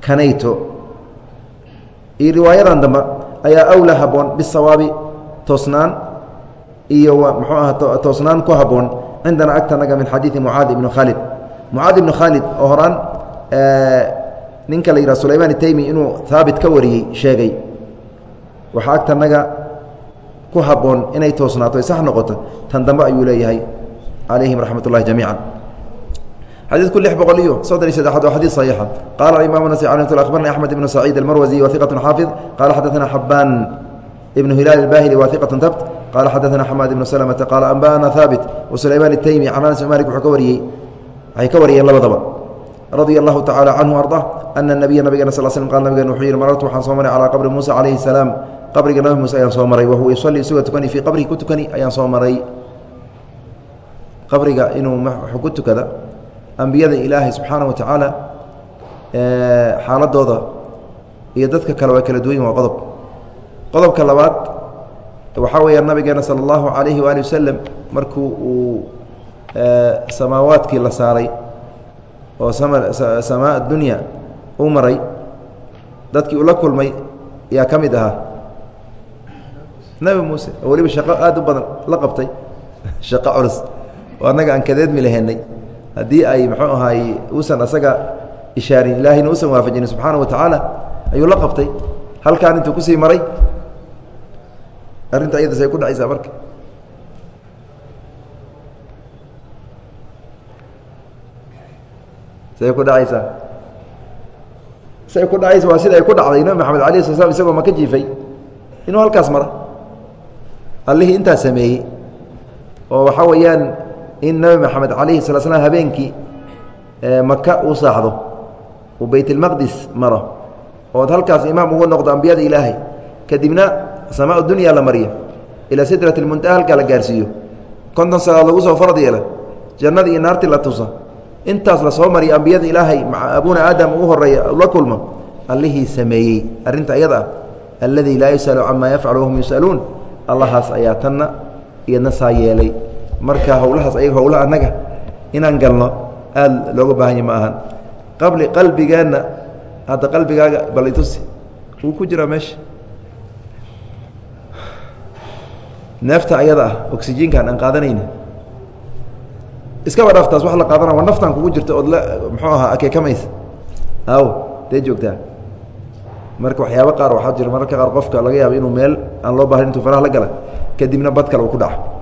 kanayto iyo riwaayadan dambe ayaa awlaa haboon bisawaabi toosnaan iyo muxuu aha toosnaan ku haboon cindana agtanaga min xadiidi mucaad ibni khaalid mucaad ibnu khaalid oo horaan ninka la yidhah sulaymaan itaymi inuu haabit ka wariyey sheegay waxaa agtanaga ku haboon inay toosnaato sax noqoto tan dambe ayuu leeyahay calayhim raxmat ullahi jamiica xadiidku lix boqol iyo soddon iyo saddexaad waa xadiid saxiixa. Qaala alimaam nasi alay mt akhbarna axmed ibnu saciid almarwasi wa iqatu xaafid. Qaala xadaثana xabaan ibnu hilaal albahili wa iqatu tabt qala xadaثana xamaad ibnu slmta qaala anba'ana haabit wasulaymaan itaymi can anas malik wuxuu ka wariyey waxay ka wariyeen labadaba. Radia allahu tacala canhu arda ana nabiya nabigeena sal slm qal nabigeena wuxuu yihi marartu waxaan soo maray calaa qabri muusa calayhi salaam. Qabriga nabi muuse ayaan soo maray wahuwa yusalli isagoo tukani fii qabrihi ku tukani ayaan soo maray. Qabriga inuu ku tukada ambiyada ilaahay subxaana wa tacaala xaaladooda iyo dadka kale waa kala duwanyin waa qodob. Qodobka labaad waxaa weeya nabigeena sala allahu calayhi waali wasalam markuu uu samaawaadkii la saaray oo samaa addunya u maray dadkii ula kulmay yaa ka mid ahaa. Nebi muuse weliba shaqo aad u badan la qabtay. Shaqo culus. Oo annaga aan kadeedmi lahaynay haddii ay muxuu ahaay uusan asaga ishaarin ilaahayna uusan waafajinin subxaana wa tacaala ayuu la qabtay. Halkaan intuu ku sii maray arrinta ayadaas ay ku dhacaysaa marka. Say ku dhacaysaa. Say ku dhacaysa waa sida ay ku dhacday nabi maxamed alayh sla slam isagoo maka jiifay. Inuu halkaas mara. Allihii intaa sameeyey. Oo waxaa weeyaan in nabi maxamed calayhi sala slam habeenkii maka uu saaxdo uu baytlmaqdis maro ood halkaas imaam ugu noqdo ambiyada ilaahay kadibna samaa dunya la mariyo ilaa sidrat lmuntaha halkaa la gaarsiiyo. konton salaad lagu soo farad yeela jannadii iyo naartii la tusa intaas la soo mariya ambiyada ilaahay maa abuna aadam uu horreeya la kulmo allihii sameeyey arrinta iyada ah alladii laa yus'alu camaa yafcalu wahum yus'aluun allahaas ayaa tanna iyadna saa yeelay marka howlahaas ayaga howla annaga inaan galno aada looga baahanya ma ahan. Qabli qalbigeenna hadda qalbigaaga bal itusi wuu ku jiraa meesha. Neefta ayada ah oxyjiinkan aan qaadanayna iskaba dhaaftaas wa la qaadana waa naftan kugu jirta ood la muxuu ahaa akeekamaysa. Aw dee joogtaa. Marka waxyaaba qaar waxaa jira mararka qaar qofka laga yaaba inuu meel aan loo baahan intuu faraha la gala kadibna bad kale uu ku dhaco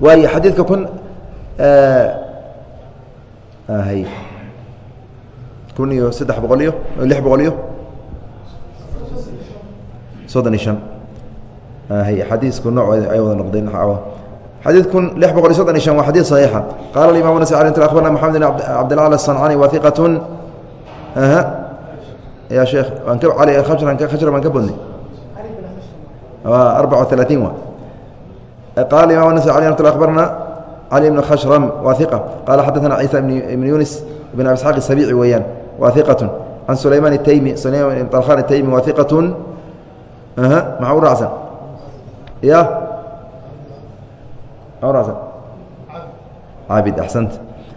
waayo xadiidka kun hay kun iyo saddex boqol iyo lix boqol iyo soddon iyo shan hay xadiisku nooc ay wada noqdeen xadيiث kun لح بqل iyo sddن iyo شhan wa xadيث صحيixa qala الimaم نس أخبرna محamed بن cabdالعلى الصنcاني waثiqة ya sheekh khajr baan ka bodnay arبع وaلaثيin wa qala imam ns l mt abarna cli bn khashrm wa iqa qala xadana ciisa ibn yunis ibn abi isxaaq sabici weeyaan wa iqatu can sulayman taymi sulayman alkhan taymi wa iqatun maxaa u raacsan ya maa u raacsan cabid axsant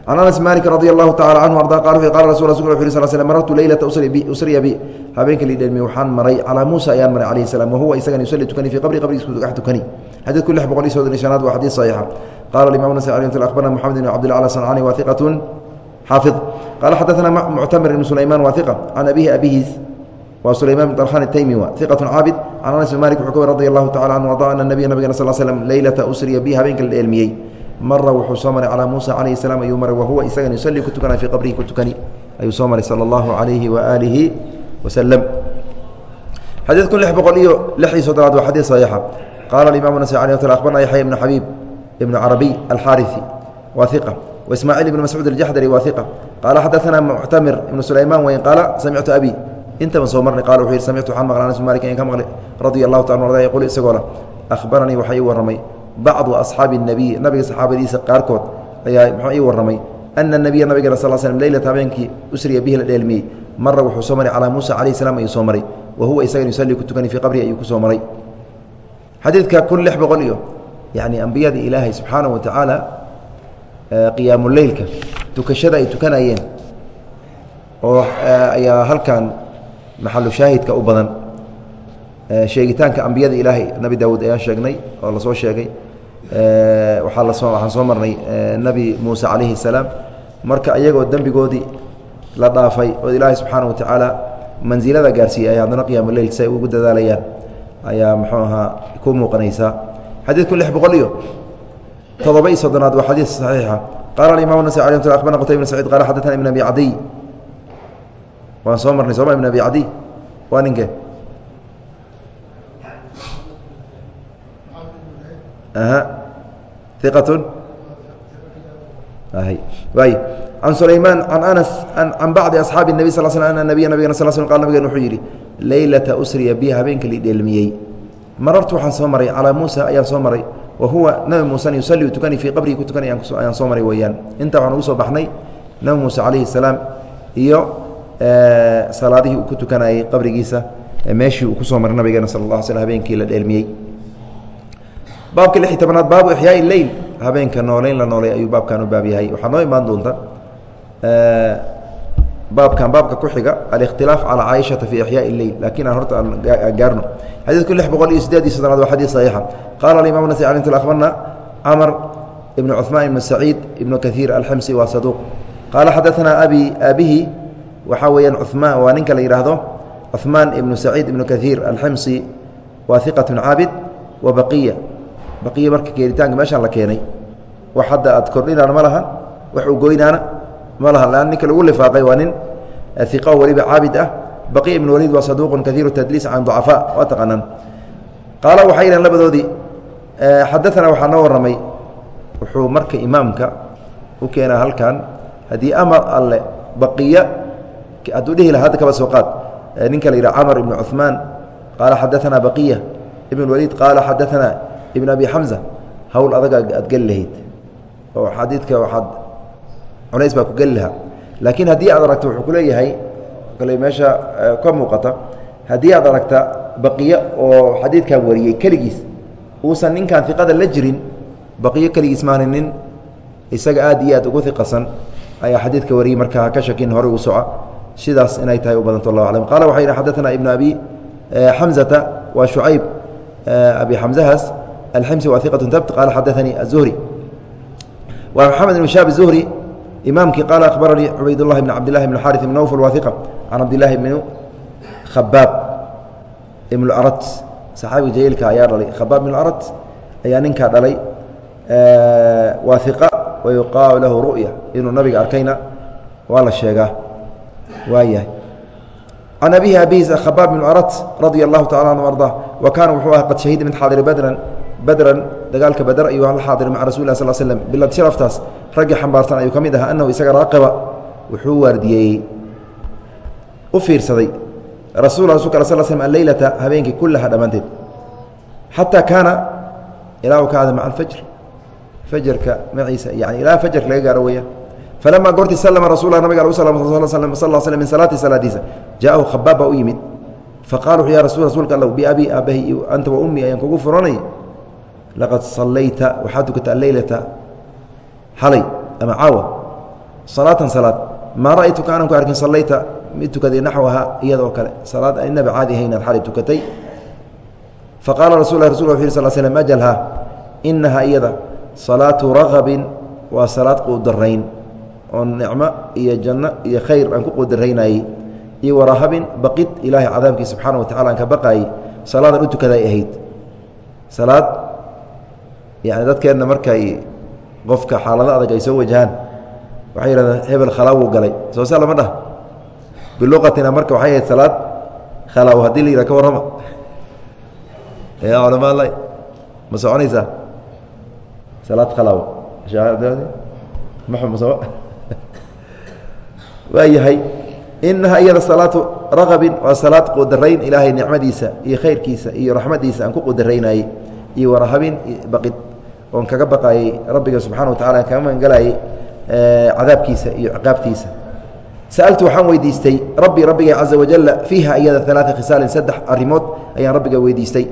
can anas malik radi allahu tacala canhu arda qal qala rasul uu sl sl marartu leylata usriya bi habeenka lidheelmiye waxaan maray calaa muusa ayaan maray calayhi salam wahuwa isagana yusalli tukani fii qabri qabrigiis ku tukani. Xadiid kun lix boqol iyo soddon iyo shanaad waa xadiid saxiixa. Qala imam nas akhbarna moxamed ibn cabdillah alsncani wa iqatun xaafid. Qaala xadaثna muctamir ibn sulayman wa can abihi abihiis waa sulayman bn alhan taymi wa iqatun caabid can anas bn malik wuxuu ka wari radi allahu tacala canhu arda ana nabiya nabigana sal slm leylata usriya bi habeenka la dheelmiyey. Mara wuxuu soo maray calaa muusa calayhi salam ayuu maray wahuwa isagana yusalli ku tukana fii qabrihi ku tukani ayuu soo maray sala allahu calayhi waaalihi wasalam xadiid kun lix boqol iyo lix iyo soddonaad waa xadiid saxiixa qaala alimamu nasai alay tl akhbarna yaxya ibnu xabiib ibnu carabiy alxaariثi waa iqa waismaaciil ibnu mascuud aljaxdari waa iqa qaala xadaثana muctamir ibnu sulaymaan weyn qaala samictu abi intaban soo marnay qala wuxuu yihi samictu waxaan maqla anas malik in ka maqlay radia allahu taala arda yaqul isagoo leh akhbaranii waxaa ii warramay bacdu asxaabi الnabiy nabiga saxaabadiisa qaarkood ayaa muxuu ii warramay ana nabiya nabigana sal slm leylata habeenkii usriya bihi la dheelmiyey mara wuxuu soo maray calaa muusa calayh salam ayuu soo maray wa huwa isagan yusalii ku tukani fii qabrihi ayuu ku soo maray xadiidka kun lix boqol iyo yacni ambiyada ilaahay subxaanaه wa tacaala qiyaamuleylka tukashada ay tukanayeen oo ayaa halkan maxalu shaahidka u badan sheegitaanka ambiyada ilaahay nabi daawuud ayaan sheegnay oo la soo sheegay waaa la soo waxaan soo marnay nebi muuse calayhi الsalaam marka iyagoo dembigoodii la dhaafay oo ilaahay subxaana wa tacaala mansilada gaarsiiyey ay haddana qiyaama leylka si ay ugu dadaalayaan. Ayaa muxuu ahaa ku muuqanaysaa xadiidku lix boqol iyo todoba iyo soddonaad waa xadiid saxiixa qaala imam nas alay mt abarna qutayb bn saciid qala xaddatana ibn abi cadiy. Waan soo marnay sooma ibn abi cadiy? Waa ninkee an sulaymaan an anas can bacdi asxaabi nebi sal sl ana nabiya nabigana sl sl qal nabigan wuxuu yidhi leylata usriya biha habeenka li dheelmiyey. Marartu waxaan soo maray calaa muusa ayaan soo maray wa huwa nabi muusan yusallii u tukani fii qabrihi ku tukanay ayaan soo maray weeyaan. Intaa waxaan ugu soo baxnay nabi muuse calayhi salaam iyo salaadihii ku tukanayey qabrigiisa meeshii uu ku soo maray nabigeena sal la sl habeenkii la dheelmiyey baabka lixi tobanaad baabu ixyaai leyl habeenka nooleyn la noolay ayuu baabkan u baab yahay. Waxaa noo imaan doonta baabkan baabka ku xiga alikhtilaaf calaa caaishata fi ixyaai leyl laakiin aan horta aan gaarno. Xadiidku lix boqol iyo siddeed iyo soddonaad waa xadiid saxiixa. Qaala alimam nasi clintul akhbarna camar ibnu cuثmaan ibnu saciid ibnu kahiir alximsi waa saduuq. Qaala xadaanaa abi aabihi waxaa weeyaan cumaan waa ninka la yidhaahdo cuثmaan ibnu saciid ibnu kahiir alximsi waa iqat caabid wa baqiya baqiya marka keenitaanka meeshaan la keenay. Wax hadda aad kordhinaana ma lahan wax u goynaana ma lahan lan ninka lagu lifaaqay waa nin iqa weliba caabid ah. Baqiya ibn waliid waa saduuqun kaiiru tadliis can ducafaa waa taqaanaan. Qaala waxay yidhahan labadoodii xadaana waxaa noo warramay. Wuxuu marka imaamka u keenaa halkan haddii amar alle baqiya hadduu dhihi laha hadda kaba soo qaad. Ninka la yidhaha camar ibnu cuثmaan qaala xadaanaa baqiya. Ibn waliid qaala xadaanaa ibn abi xamza hawl adaga aad geli lahayd. Oo xadiidka waxaad culays baa ku geli lahaa. Laakiin haddii aad aragto wuxuu ku leeyahay kale meesha ka muuqata haddii aad aragta baqiyo oo xadiidkan wariyey keligiis uusan ninkan iqada la jirin baqiyo keligiis maana nin isaga aad iyo aad ugu iqasan ayaa xadiidka wariyey markaa haka shakin hore uu soca sidaas inay tahay u badanto aclam qaala waxay yidhi xadaثana ibnu abi xamzata waa shucayb abi xamzahaas alximsi wa iqat tabt qaala xadaanii aلzuhri wa maxamed ibn shaab الzuhri imaamkii qaala akhbaranii cubaydاllahi bn cabdillahi bn xaariث bn nawfl wa iqa can cabdillahi bn khabaab ibn arat saxaabiga jaliilka ayaa dhalay khabaab ibn arat ayaa ninkaa dhalay waa iqa wa yuqaalu lahu ru'ya inuu nabiga arkayna waa la sheegaa waayahay can abihi abihiis khabaab bn arat radia allahu tacala anhu arda wa kaana wuxuu aha qad shahida mid xaadira badran badran dagaalka badr ayuu la xaadiray maca rasul sal slm bilad sharaftaas raggii xambaarsan ayuu ka mid ahaa annahu isaga raaqiba wuxuu waardiyeeyey u fiirsaday rasul rasulka al sl alleylata habeenkii kullaha dhammaanteed xataa kaana ilaa uu ka ada maca alfajr fajarka maciisa yani ilaa fajarka laga gaaro weeyaan falama goortii slma rasul nabig al sal sl min salaati salaadiisa jaahu khabaab baa u yimid faqala wuxu ya rasul rasuulka all biabi aabahi anta wa ummi ayaan kugu furanay laqad sallayta waxaad tukata alleylata xalay ama caawa salaatan salaad maa ra'aytuka aanan ku arkin sallayta mid tukaday naxwaha iyadoo kale salaad inaba caadi ahay inaad xalay tukatay faqaala rasul rasul wuxu yih sl slm ajalha inaha iyada salaatu ragabin waa salaad quudarayn oo nicmo iyo janno iyo khayr aan ku quudaraynayey iyo warahabin baqid ilaahay cadaabkii subxaana wa tacala aan ka baqaayey salaadan u tukaday ahayd salaad yani dadkeenna markay qofka xaalado adag ay soo wajahaan waxay yidhahdeen hebel khalaawu galay. Soo sa lama dhah biluqatina marka waxay ahayd salaad khalaaw haddii la yidhah ka warrama. Ya culamaa la ma soconaysaa? Salaad khalaaw maxamed waa yahay inaha iyada salaatu raqabin waa salaad qudarayn ilaahay nicmadiisa iyo khayrkiisa iyo raxmadiisa aan ku qudaraynayey iyo warahabin baqid oon kaga baqayey rabbiga subxana watacala kaga magangalayay eh, cadaabkiisa iyo ciqaabtiisa. Sa'altu waxaan weydiistay rabbi rabbiga caza wajalla fiiha iyada alaaa khisaalin saddex arrimood ayaan rabbiga weydiistay.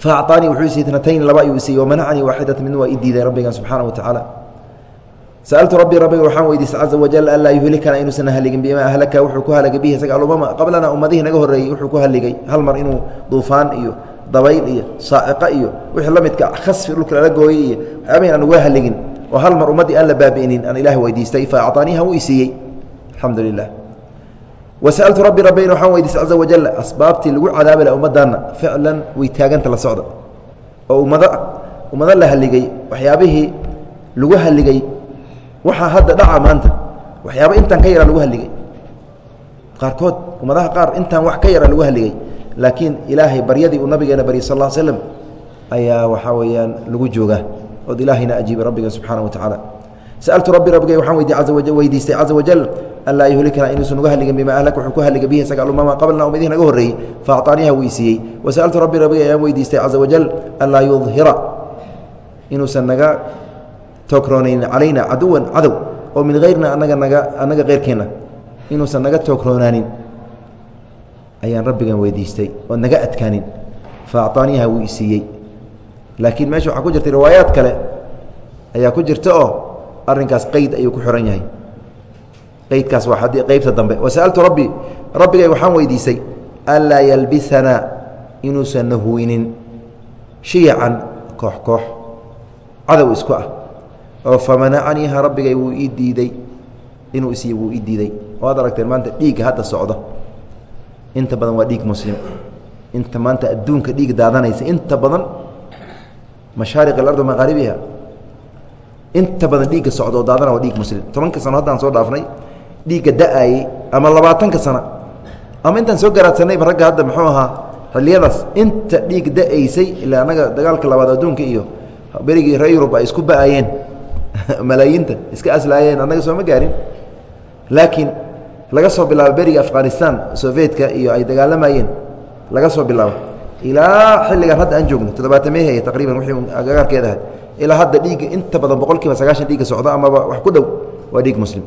Faacطaanii wuxuu isiiy tnatayn laba ayuu isiiy wamanacanii waaxidata mid waa i rabbigan subxaana wa tacaala sa'altu rabbi rabbiga waxaan weydiistay caza wajal anlaa yuhlikanaa inuusan haligin bimaa ahlaka wuxuu ku halagay bihi isaga alumama qablana ummadihii naga horreeyey wuxuu ku haligay hal mar inuu duufaan iyo dabayl iyo saaiqa iyo wixii la midka khasfi dhulka lala gooyey iyo waxyaabahi aan uga haligin oo hal mar ummaddii aan la baabi'inin aan ilaah weydiistay faacطaaniiha wuu isiiyey. Alxamdu lilah wasaltu rabbi rabbiin waxaan weydiistay caza wajal asbaabtii lagu cadaabi laha ummaddaanna. Ficlan way taaganta la socda. Oo ummada ummado la haligay waxyaabihii lagu haligay waxaa hadda dhaca maanta waxyaaba intaan ka yaraa lagu haligay qaarkood ummadaha qaar intaan wax ka yara lagu haligay laakiin ilaahay baryadii uu nabigeena baryay sal ll slm ayaa waxaa weeyaan lagu joogaa ood ilaahayna ajiibay rabbiga subxaana wa tacaala. Sa'altu rabbi rabbigay waxaan weydi weydiistay caza wajal an laa yuhlikana inuusan uga haligin bima ahlaka wuxuu ku haligay bihi isaga alumama qablna umadihi naga horreeyey faacطaaniha wuu isiiyey wasa'altu rabbi rabbigay ayaan weydiistay caza wajal an laa yudhira inuusan naga toogroonaynin calayna caduwan cadow oo min hayrna anaga naga annaga keyrkeenna inuusan naga toogroonanin ayaan rabbigan weydiistay oo naga adkaanin. Faacطaaniha wuu isiiyey laakiin meesha waxaa ku jirtay riwaayaad kale ayaa ku jirta oo arrinkaas qeyd ayuu ku xihan yahay. Qeydkaas waa qeybta dambe. Wasa'altu rabbi rabbigay waxaan weydiistay anlaa yalbisanaa inuusan na huwinin. Shiyacan koox koox cadow isku ah. Oo famanacaniiha rabbigay wuu ii diiday inuu isiiy wuu ii diiday waad aragteen maanta dhiigga hadda socda inta badan waa dhiig muslim. Inta maanta adduunka dhiig daadanaysa inta badan mashaariq alardi maqaaribiha inta badan dhiigga socda oo daadana waa dhiig muslim. Tobanka sano haddaan soo dhaafnay dhiigga da'ayey ama labaatanka sano ama intaan soo garaadsanayba ragga hadda muxuu ahaa xilliyadaas inta dhiig da'aysay ilaa annaga dagaalka labaad adduunka iyo berigii reer yurub ay isku ba'ayeen malaayiinta iska aslaayeen annaga sooma gaarin. Laakiin laga soo bilaabo beriga afghanistan sovietka iyo ay dagaalamayeen laga soo bilaabo. Ilaa xilligan hadda aan joogno toddobaatameehaya taqriiban wixii agagaarkeed ahay ilaa hadda dhiigga inta badan boqol kiiba sagaashan dhiigga socdo amaba wax ku dhow waa dhiig muslim.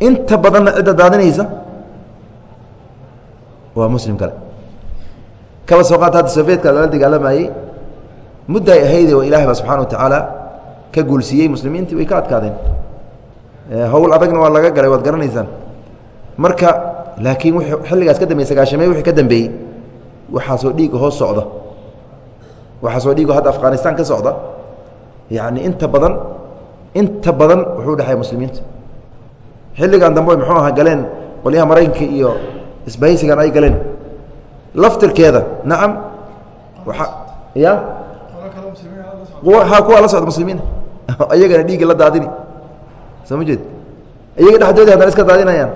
Inta badanna cidda daadinaysa waa muslim kale. Kaba soo qaata hadda sovietka lala dagaalamayey mudday ahayde oo ilahay ba subxana wa tacaala ka guulsiiyey muslimiintii way ka adkaadeen. Howl adagna waa laga galay waad garanaysaan marka laakiin xilligaas ka dambey sagaashamey wixii ka dambeeyey waxaasoo dhiigga hoos socda. Waxaa soo dhiigo hadda afghanistan ka socda. Yani inta badan inta badan wuxuu dhexay muslimiinta. Xilligan dambe muxuu aha galeen qolyaha maraykanka iyo isbahaysigan ay galeen. Laftirkeeda nacam waa ya? Ha kuwa la socda muslimiina iyagana dhiigga la daadini. Soo ma jeed? Iyaga dhexdoodi haddana iska daadinayaan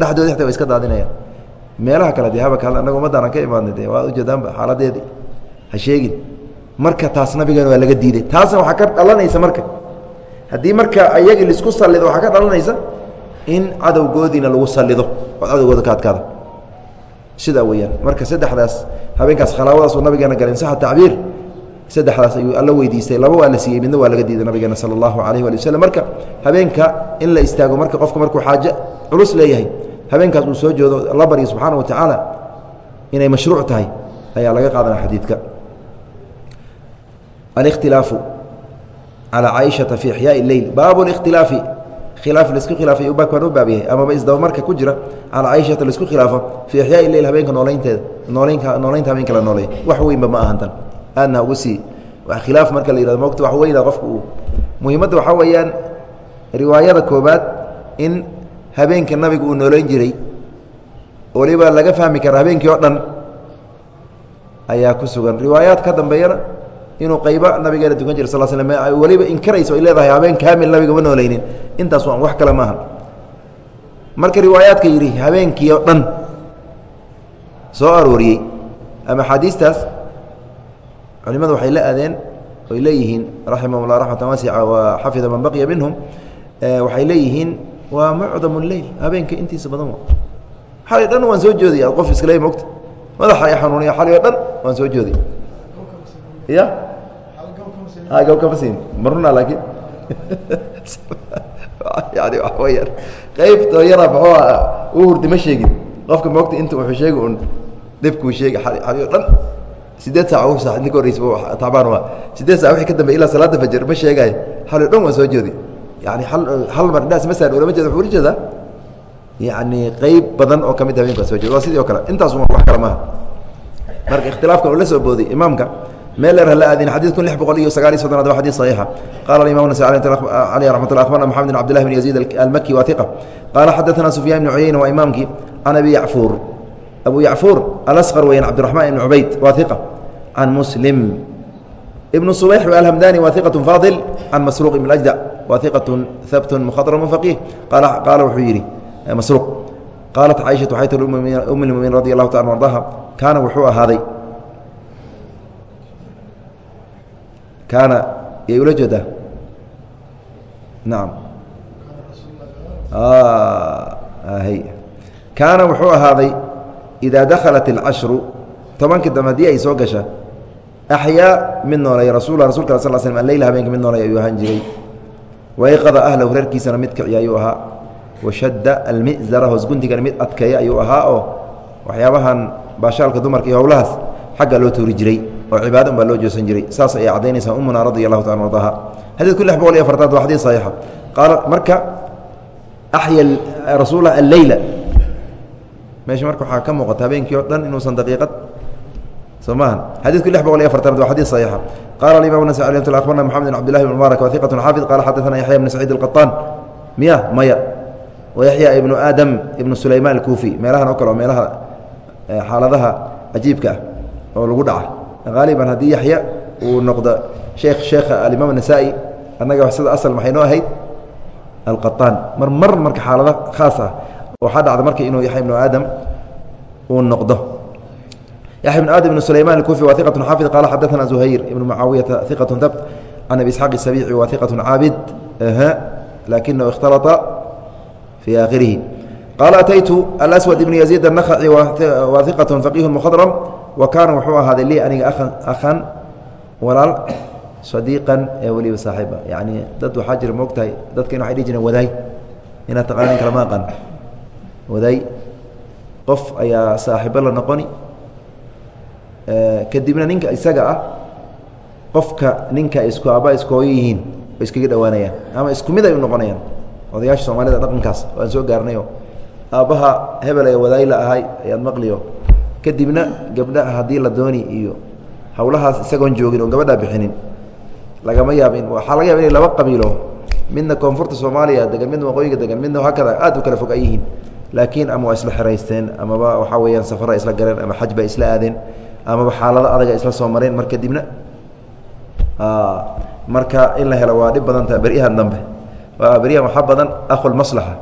dhexdoodi ata wa iska daadinayaan. Meelaha kale de haba kale annaga ummaddaana ka imaadnay de waa ujeedaanba xaaladeedii. Ha sheegin. Marka taas nabigeena waa laga diiday. Taasna waxaa ka dhalanaysa marka. Haddii marka iyagii la isku sallido waxaa ka dhalanaysa in cadowgoodiina lagu sallido. Oo cadowgooda ka adkaada. Sidaa weeyaan. Marka saddexdaas habeenkaas khalaawadaas uu nabigeena galay insaxa tacbiir saddexdaas ayuu alla weydiistay. Laba waa la siiyey midna waa laga diiday nabigeena sala allahu calayh wali waslm marka habeenka in la istaago marka qofka markuu xaaje culus leeyahay habeenkaas uu soo jeedo alla baryo subxaana wa tacaala inay mashruuc tahay ayaa laga qaadanaa xadiidka. Alikhtilaafu calaa caaishata fii axyaai leyl baabu اlikhtilaafi khilaaf la isku khilaafayo u baak u baab yahay. Amaba isdabamarka ku jira calaa caaishata la isku khilaafo fii axyaai leyl habeenka nooleynteeda nooleynka nooleynta habeenka la nooleeya wax weynba ma ahantan aadna ugu sii. Khilaaf marka la yihahdo mogta wax weyna qofka uu muhiimadda waxaa weeyaan riwaayada koobaad in habeenka nabiga uu nooleyn jiray waliba laga fahmi kara habeenkii oo dhan ayaa ku sugan. Riwaayaad ka dambeeyana inuu qayba nabigeena tukan jira sal slm weliba inkarayso ay leedahay habeen kaamil nabiga ma nooleynin intaas waa wax kale maaha marka riwaayaadka yidhi habeenkii oo dhan soo arooriyey ama axaadiistaas culimadu waxay la aadeen oy leeyihiin raximahum llah raxmatan wasica wa xafida man baqiya minhum waxay leeyihiin waa mucdam leyl habeenka intiisa badan xalay dhan waan soo jeediy qof iskale mogta madaxa i xanuuniya xalay oo dhan waan soo jeediy ya gaw kama siin. Maruna laakiin. Yani waxa weyaan qaybtoo yara muxuu u hurdi ma sheegin. Qofka moogta inta wuxuu sheegi un dhibkuu sheegi xali o dhan sideed saac ninka horreysa tacbaan waa. Sideed sac wixii ka dambe ilaa salaada fajar ma sheegaayo xali o dhan waan soo jeedi yani al hal mar indhaas ma saar olama jeeda wuxuu ula jeedaa. Qeyb badan oo ka mid habeenka waa soo jeeda waa sidii o kale intaas wax kale maaha. Marka ikhtilaafkan uu la soo booday imaamka meel dheer hala aadin xadid kun lix boqol iyo sagaal iyo soddonaad waa xadid صaxiixa qala imam nas aleyh raxmat lla akhbarna maxamed bn abdillahi bn yaziid almaki wa iqa qaala xadaثana sufyaan ibn cuyeyna waa imaamkii can abi yacfuur abu yacfuur alasqar weyan cabdiraxmaan ibn cubayd waa iqa can muslim. Ibnu subayx alhamdani waa iqat faadil can masruuq ibn ajda waa iqatun habtun mukhadram faqiih qaala wuxuu yidhi eh, masruuq qaalat caaishatu waxay tiri um lmuminiin umm radi allahu taala ardaha kaana wuxuu ahaaday kaana yay ula jeedaa? Naam. Ah, ah, kaana wuxuu ahaaday idaa dakhalat اlcashru tobankii dambe haddii ay soo gasha axyaa mid nooleeya rasulla rasulka sal slm aleyla habeenka mid nooleey ayuu ahaan jiray. wayqada ahlahu reerkiisana mid kiciya ayuu ahaa. washadda almizara hoos guntigana mid adkeeya ayuu ahaa oo waxyaabahan baashaalka dumarka iyo howlahaas xagga loo tuuri jiray oo cibaado un baa loo joosan jiray. Saas ayay caddaynaysaa umuna radia allahu taala ardaha. Xadiidku lix boqol iyo afartaad waa xadiid saxiixa. Qaala marka axya rasuulah alleyla meesha marka waxaa ka muuqata habeenkii oo dhan inuusan daqiiqad soo maaha lix boqol iyo afartanaad waa xadiis saxiixa qala alimaam nasai alah tl abarna moxamed bin abdillahi bn mubaarak wa xaafid qala xadaana yaxya bn saciid alqaطaan miya maya. Wa ibnu aadam ibnu sulayman alkuufi. Meelahan oo kale oo meelaha eh, xaaladaha cajiibka ah oo lagu dhaca. Qaaliban haddii yaxya uu noqdo sheekh sheekha alimaam anasaa'i annaga sida asal maxay ahayd? Alqaطaan mar mar marka xaalada khaas ah waxaa dhacda marka inuu yaxya ibnu aadam uu noqdo. Yaxya ibnu aadam ibnu sulayman alkuufi waa iqatun xaafid qaala xadaana zuhayr ibnu mucaawiyata iqatun dabt can abi isxaaq isabiici waa iqatun caabid laakinahu ikhtalaa fii aakhirihi. Qaala ataytu alswad ibnu yaziid anakhaci waa iqatun faqiihun mukhadram wa wuxuu ahaaday lii aniga aan akhan walaal sadiiqan ee weliba saaxiiba. Yacni dad waxaa jira moogtahay dadka in waxay dhihi jireen wadaay. Inaad taqaana in kalama aqaan wadaay qof ayaa saaxiibo la noqoni. Kadibna ninka isaga ah qofka ninka isku aaba iskooyo yihiin oo iskaga dhowaanayaan ama isku mid ay u noqonayaan. Odayaasha soomaalida dhaqankaas waan soo gaarnayo aabbaha hebel ee wadaay la ahay ayaad maqliyo kadibna gabdhaha haddii la dooni iyo hawlahaas isagoon joogin oo gabadhaa bixinin lagama yaabin. Waxaa laga yaba inay laba qabiilo midna koonfurta soomaaliya degan midna waqooyiga degan midna hakada aad u kala fog ay yihiin laakiin ama waa isla xiraysteen amaba waxaa weeyaan safara isla galeen ama xaj bay isla aadeen amaba xaalado adaga isla soo mareen mar kadibna marka in la helo waa dhib badanta beryahan dambe. Beryahan waxaa badan akhulmaslaxa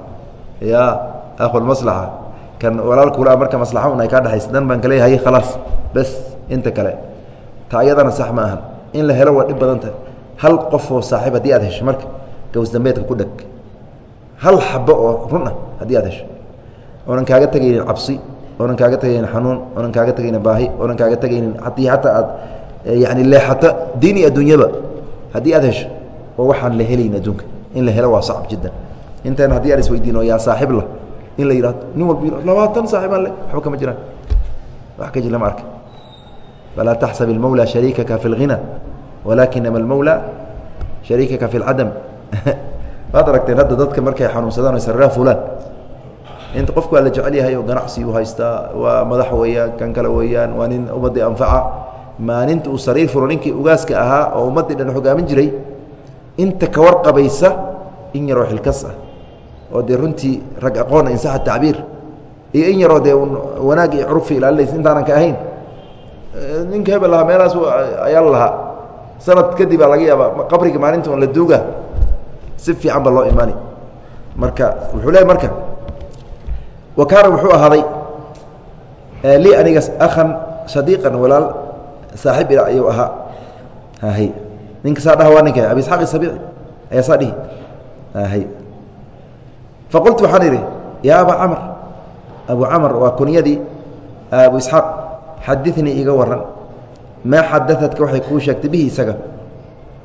ya akhulmaslaxa kan walaalkula marka maslaxa un ay kaa dhexaysa dan baan kaleeyahay khalaas bes inta kale. Ta ayadana sax ma ahan. In la helo waa dhib badanta hal qof oo saaxiib haddii aad hesho marka gawsdambeedka ku dheg. Hal xabo oo run ah haddii aad hesho oonan kaaga tegaynin cabsi oonan kaaga tegaynin xanuun oonan kaaga tegaynin baahi oonan kaaga tegaynin haddii hataa aad eh, yani leexato diin iyo adduunyaba haddii aad hesho oo waxaan la helayn adduunka. In la helo waa sacab jiddan. Intan haddii aan isweydiino yaa saaxib lah in la yidhahdo nin walba labaatan saaxib aan le waxba kama jiraan. Wax ka jir lama arka. Falaa taxsab ilmowla shariikaka fi اlghina walaakinama almowla shariikaka fi اlcadam waad aragteen hadda dadka markay xanuunsadaan o sarraa fulaan inta qofku waa la jecel yahay oo ganacsi u haystaa waa madax weeyaan kan kale weeyaan waa nin ummaddii anfaca. Maalinta uu sariir furo ninkii ugaaska ahaa oo ummaddii dhan hogaamin jiray inta ka warqabaysa in yaroo xilkas ah. Oo dee runtii rag aqoona insaxa tacbiir. Iyo in yaroo dee wanaag iyo curfi ilaalinaysa intaanan ka ahayn. Ninka hebel lahaa meelaas ayaa la lahaa. Sanad kadib baa laga yaabaa qabriga maalinta on la duuga si fiican ba loo imaani. Marka wuxuu leeay marka wa kaana wuxuu ahaaday lii aniga akhan sadiiqan walaal saaxiib ila ayuu ahaa. Hay ninka saa dhaha waa ninka abi isxaaq isabiici ayaa saa dhihi. Hay faqultu waxaan idhi yaa aba camr abu camr waa kunyadii abu isxaaq xadinii iga waran maa xadaadka waxay kuu sheegtay bihi isaga.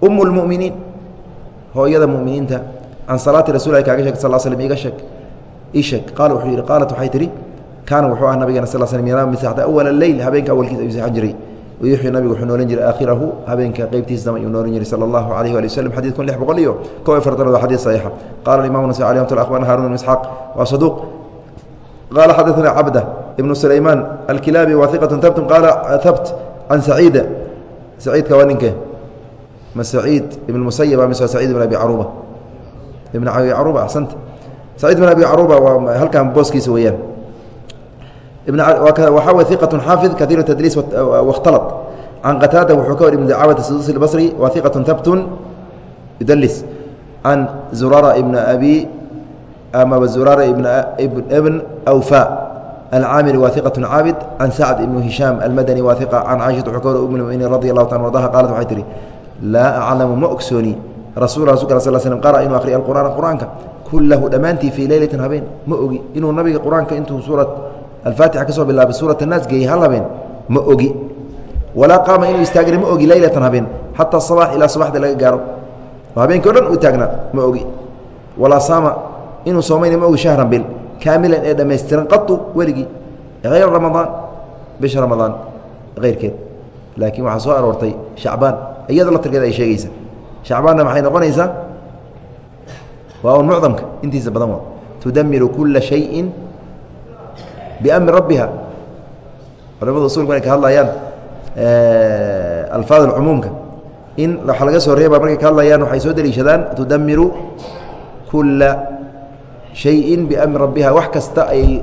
Um اlmuminiin hooyada muminiinta can salaati rasul kaaga sheg sal slm iga sheeg ii sheeg. Qaala wuxuu yidhi qaalat waxay tihi kaana wuxuu ah nabigana sal slm yanaam bisaxda awala leyl habeenka awalkiisa ayuu seexan jiray. Wayuxyi nabigu wuxuu noolan jiray aakhirahu habeenka qeybtiisa dama ayuu noolan jiray sala allahu alayh ali waslm xadid kun lix boqol iyo kow iyo fartan waa xadiid saxiixa qala imam nas alي mt abarna harun ibn waa saduuq. Qala xadaثna cabda ibnu sulaymaan alkilaabi wa habt qaala habt can saciida saciidka waa ninke. Ma saciid ibn musayab mise saciid ibn abi caruba. Ibn abi caruba axsanta saciid ibn abi caruba waa halkan booskiisa weeyaan waxaa way iqatu xaafid kaiir tadliis wakhtalط can qataada wuxuu ka war ibn dacawat sadusi اbصri wa iqatu habtun yudlis can zurara ibna abi amaba zurara ibn awfa alcaamiri wa iqaة caabid can sacd ibn hishaam almadani wa iqa can caaishat wuxuu ka war um muminiin radi allahu ta ardaha qaalat waxay tihi laa aclamu ma ogsooni rasul rasulka sl slm qara inuu akhriya alqur'aana qur'aanka kulahu dhammaantii fii leylatin habeen. Ma ogi inuu nabiga qur'aanka intuu suurat alfaatixa ka soo bilaabay suurat annaas geeyey hal habeen? Ma ogi. Walaa qaama inuu istaagna ma ogi leylatan habeen. Xataa sabax ilaa subaxda laga gaaro. Habeenkii o dhan uu taagnaa ma ogi. Walaa saama inuu soomayna ma ogi shahran bil. Kaamilan ee dhammaystiran qatu weligii hayra ramadaan bisha ramadaan keyrkeed laakiin waxaa soo aroortay shacbaan. Iyada laftirkeeda ay sheegaysa. Shacbaanna maxay noqonaysaa waa un mucdamka intiisa badan waa. Tudamiru kula shayin bamri rabbiha. Culamada usulku inay ka hadlayaan alfaad cumuumka. In waxaa laga soo reeba markay ka hadlayaan waxay soo deliishadaan tudamiru kula shayin biamri rabbiha. Wax kasta ay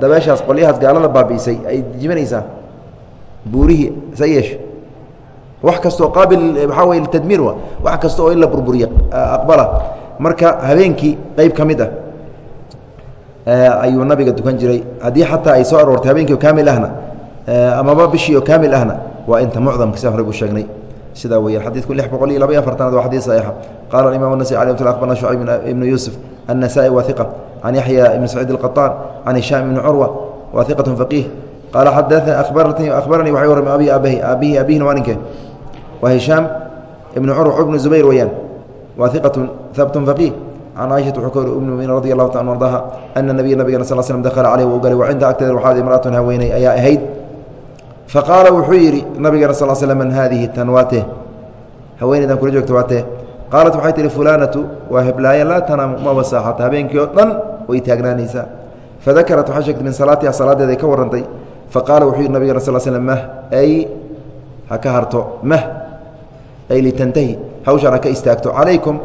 dabeeshaas qolyahaas gaalada baabi'isay ay jibanaysaa buurihii sa yeeshe wax kastoo qaabil waxaa way tadmiir wa wax kasta oo in la burburiya aqbala marka habeenkii qayb ka mid ah ayuu nabiga dukan jiray haddii xataa ay soo aroortay habeenkii oo kaamil ahna amaba bishii oo kaamil ahna waa inta mucdamka siaan horegu sheegnay waa hishaam ibnu curw bnu zubayr weyaan waa iqatun habtun faqiih can caaishata wuxuu ka wari umni mumin radi allahu ta an ardaha ana nabiya nabigana sal slm dakhala caleyh wuu galay wa cinda agteeda waxaad imraatun haweeney ayaa ahayd. Faqaala wuxuu yidhi nabigana sal sl man haadihi tan waatee? Haweeneydan kula joogta waatee. Qaalat waxay tihi fulaanatu waa heblaaya laa tanaamu maba saaxata habeenkii oo dhan way taagnaanaysaa. Fadakarat waxay sheegtay min salaatiha salaadeeday ka warrantay. Faqaala wuxuu yidhi nabigana sal sl mah ay ha ka harto mah ay litantahi hawshaan ha ka istaagto calaykum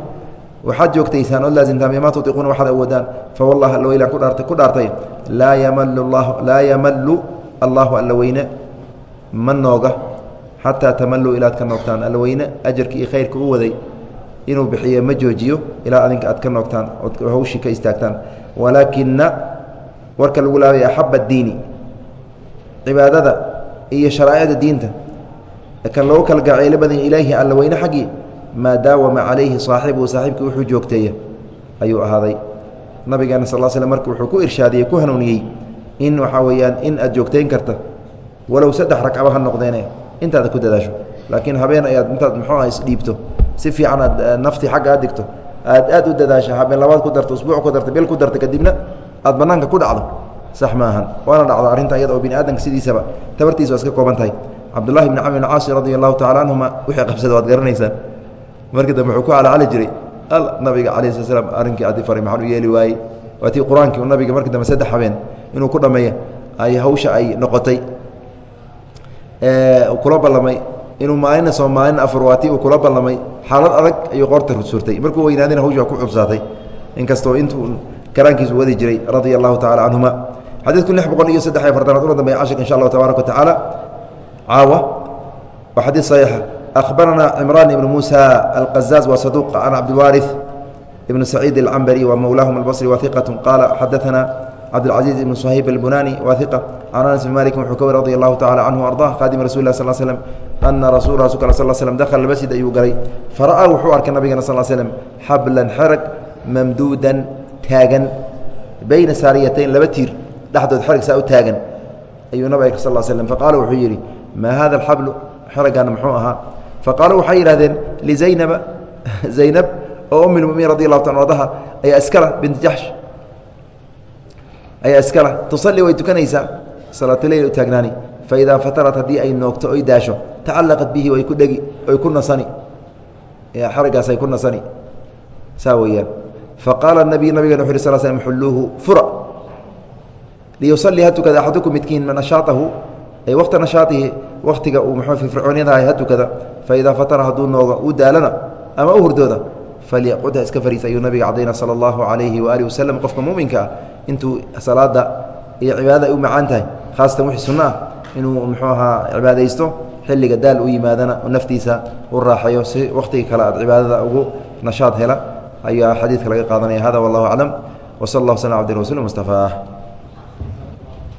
waxaad joogtaysaan ood laasimtaan bimaa tutiquuna waxaad awoodaan fa wallah alla weylaan kudhaartay ku dhaartay laa yamalu llah laa yamallu allahu alla ma nooga xataa tamalluu ilaad ka noogtaan alla weyne iyo khayrka u waday inuu bixiye ma joojiyo ilaa adinka aad ka noogtaan ood hawshii ka istaagtaan walaakina warka lagu laabay axaba diini cibaadada iyo sharaa'icda diinta kan lagu kala gaceylo badan ilaahi alla weyne xaggii maa daawama calayhi saaxibuhu saaxiibkii wuxuu joogteeya ayuu ahaaday. Nabigeena sal sl marka wuxuu ku irshaadiyey ku hanuuniyey in waxaa weeyaan in aad joogtayn karta walow saddex ragcaba ha noqdeene intaada ku dadaasho. Laakiin habeen ayaad intaad muxuu ah isdhiibto si fiican aad naftii xagga aad digto aad aad u dadaasha habeen labaad ku darto usbuuc ku darta bil ku darta kadibna aad banaanka ku dhacdo. Sax ma ahan. Waana dhacdo arrinta iyada oo bini aadamka sidiisaba tabartiisa waa iska kooban tahay cabdullahi bni camr bn caasi radia allahu tacala canhuma wixii qabsada waad garanaysaan markii dambe wuxuu ku calacali jiray nabiga calayh slat slam arrinkii addi faray maxaan u yeeli waayey. Waa tii qur'aankii u nabiga markii dambe saddex habeen inuu ku dhammeeya ay hawsha ay noqotay. Kula ballamay inuu maalina soo maalin afar waa tii uu kula ballamay xaalad adag ayuu qoorta surtay markuu weynaadina hawsha waa ku cubsaatay inkastoo intuu karaankiisu wadi jiray radia allahu tacala canhuma xadiidku lix boqol iyo saddex iyo fartanaad una dambeya cashirka insha allahu tabaaraka wa caawa waa xadiid saxiixa أخبرنا عمران بن موسى القزاز وصدوق عن عبد الوارث بن سعيد العنبري ومولاهم البصري وثقة قال حدثنا عبد العزيز بن صهيب البناني وثقة عن أنس بن مالك وحكوي رضي الله تعالى عنه وأرضاه خادم رسول الله صلى الله عليه وسلم أن رسول رسول الله صلى الله عليه وسلم دخل المسجد أيو قري فرأى وحوار كالنبي صلى الله عليه وسلم حبلا حرق ممدودا تاغا بين ساريتين لبتير لحظة حرق ساو تاغا أيو نبي صلى الله عليه وسلم فقال maa hada axablu xeragan muxuu ahaa. Faqaaluu waxay yidhahdeen lizaynaba zaynab oo um radi allahu ta ardaha ayaa iskala bint jaxsh ayaa iskala. Tusalli way tukanaysaa. Salaatuleyl u taagnaani. Faidaa fatarat haddii ay noogto oy daasho tacallaqat bihi way ku dhegi oy ku nasani. Xeragaas ay ku nasani. Saa weeyaan. Faqaala nabiy nabigana wuxu sl slm xulluuhu fura. Liyusallii ha axadukum midkiin nashaatahu ay wakta nashaatihi waktiga uu mxuu firfircoonyadahay ha tukada faidaa fatara hadduu nooga uu daalana ama u hurdooda falyaqudha iska fariis ayuu nabiga cadayna sala allahu calayhi waaalih wasalam qofka muuminka ah intuu salaada iyo cibaadada ay u macaan tahay khaasatan wixii sunno ah inuu muxuu ahaa cibaadaysto xilliga daal u yimaadana naftiisa u raaxayo si wakhtiga kale aad cibaadada ugu nashaad hela ayaa xadiidka laga qaadanaya hada wallahu aclam wsal allah sl abdi rasul mustafaah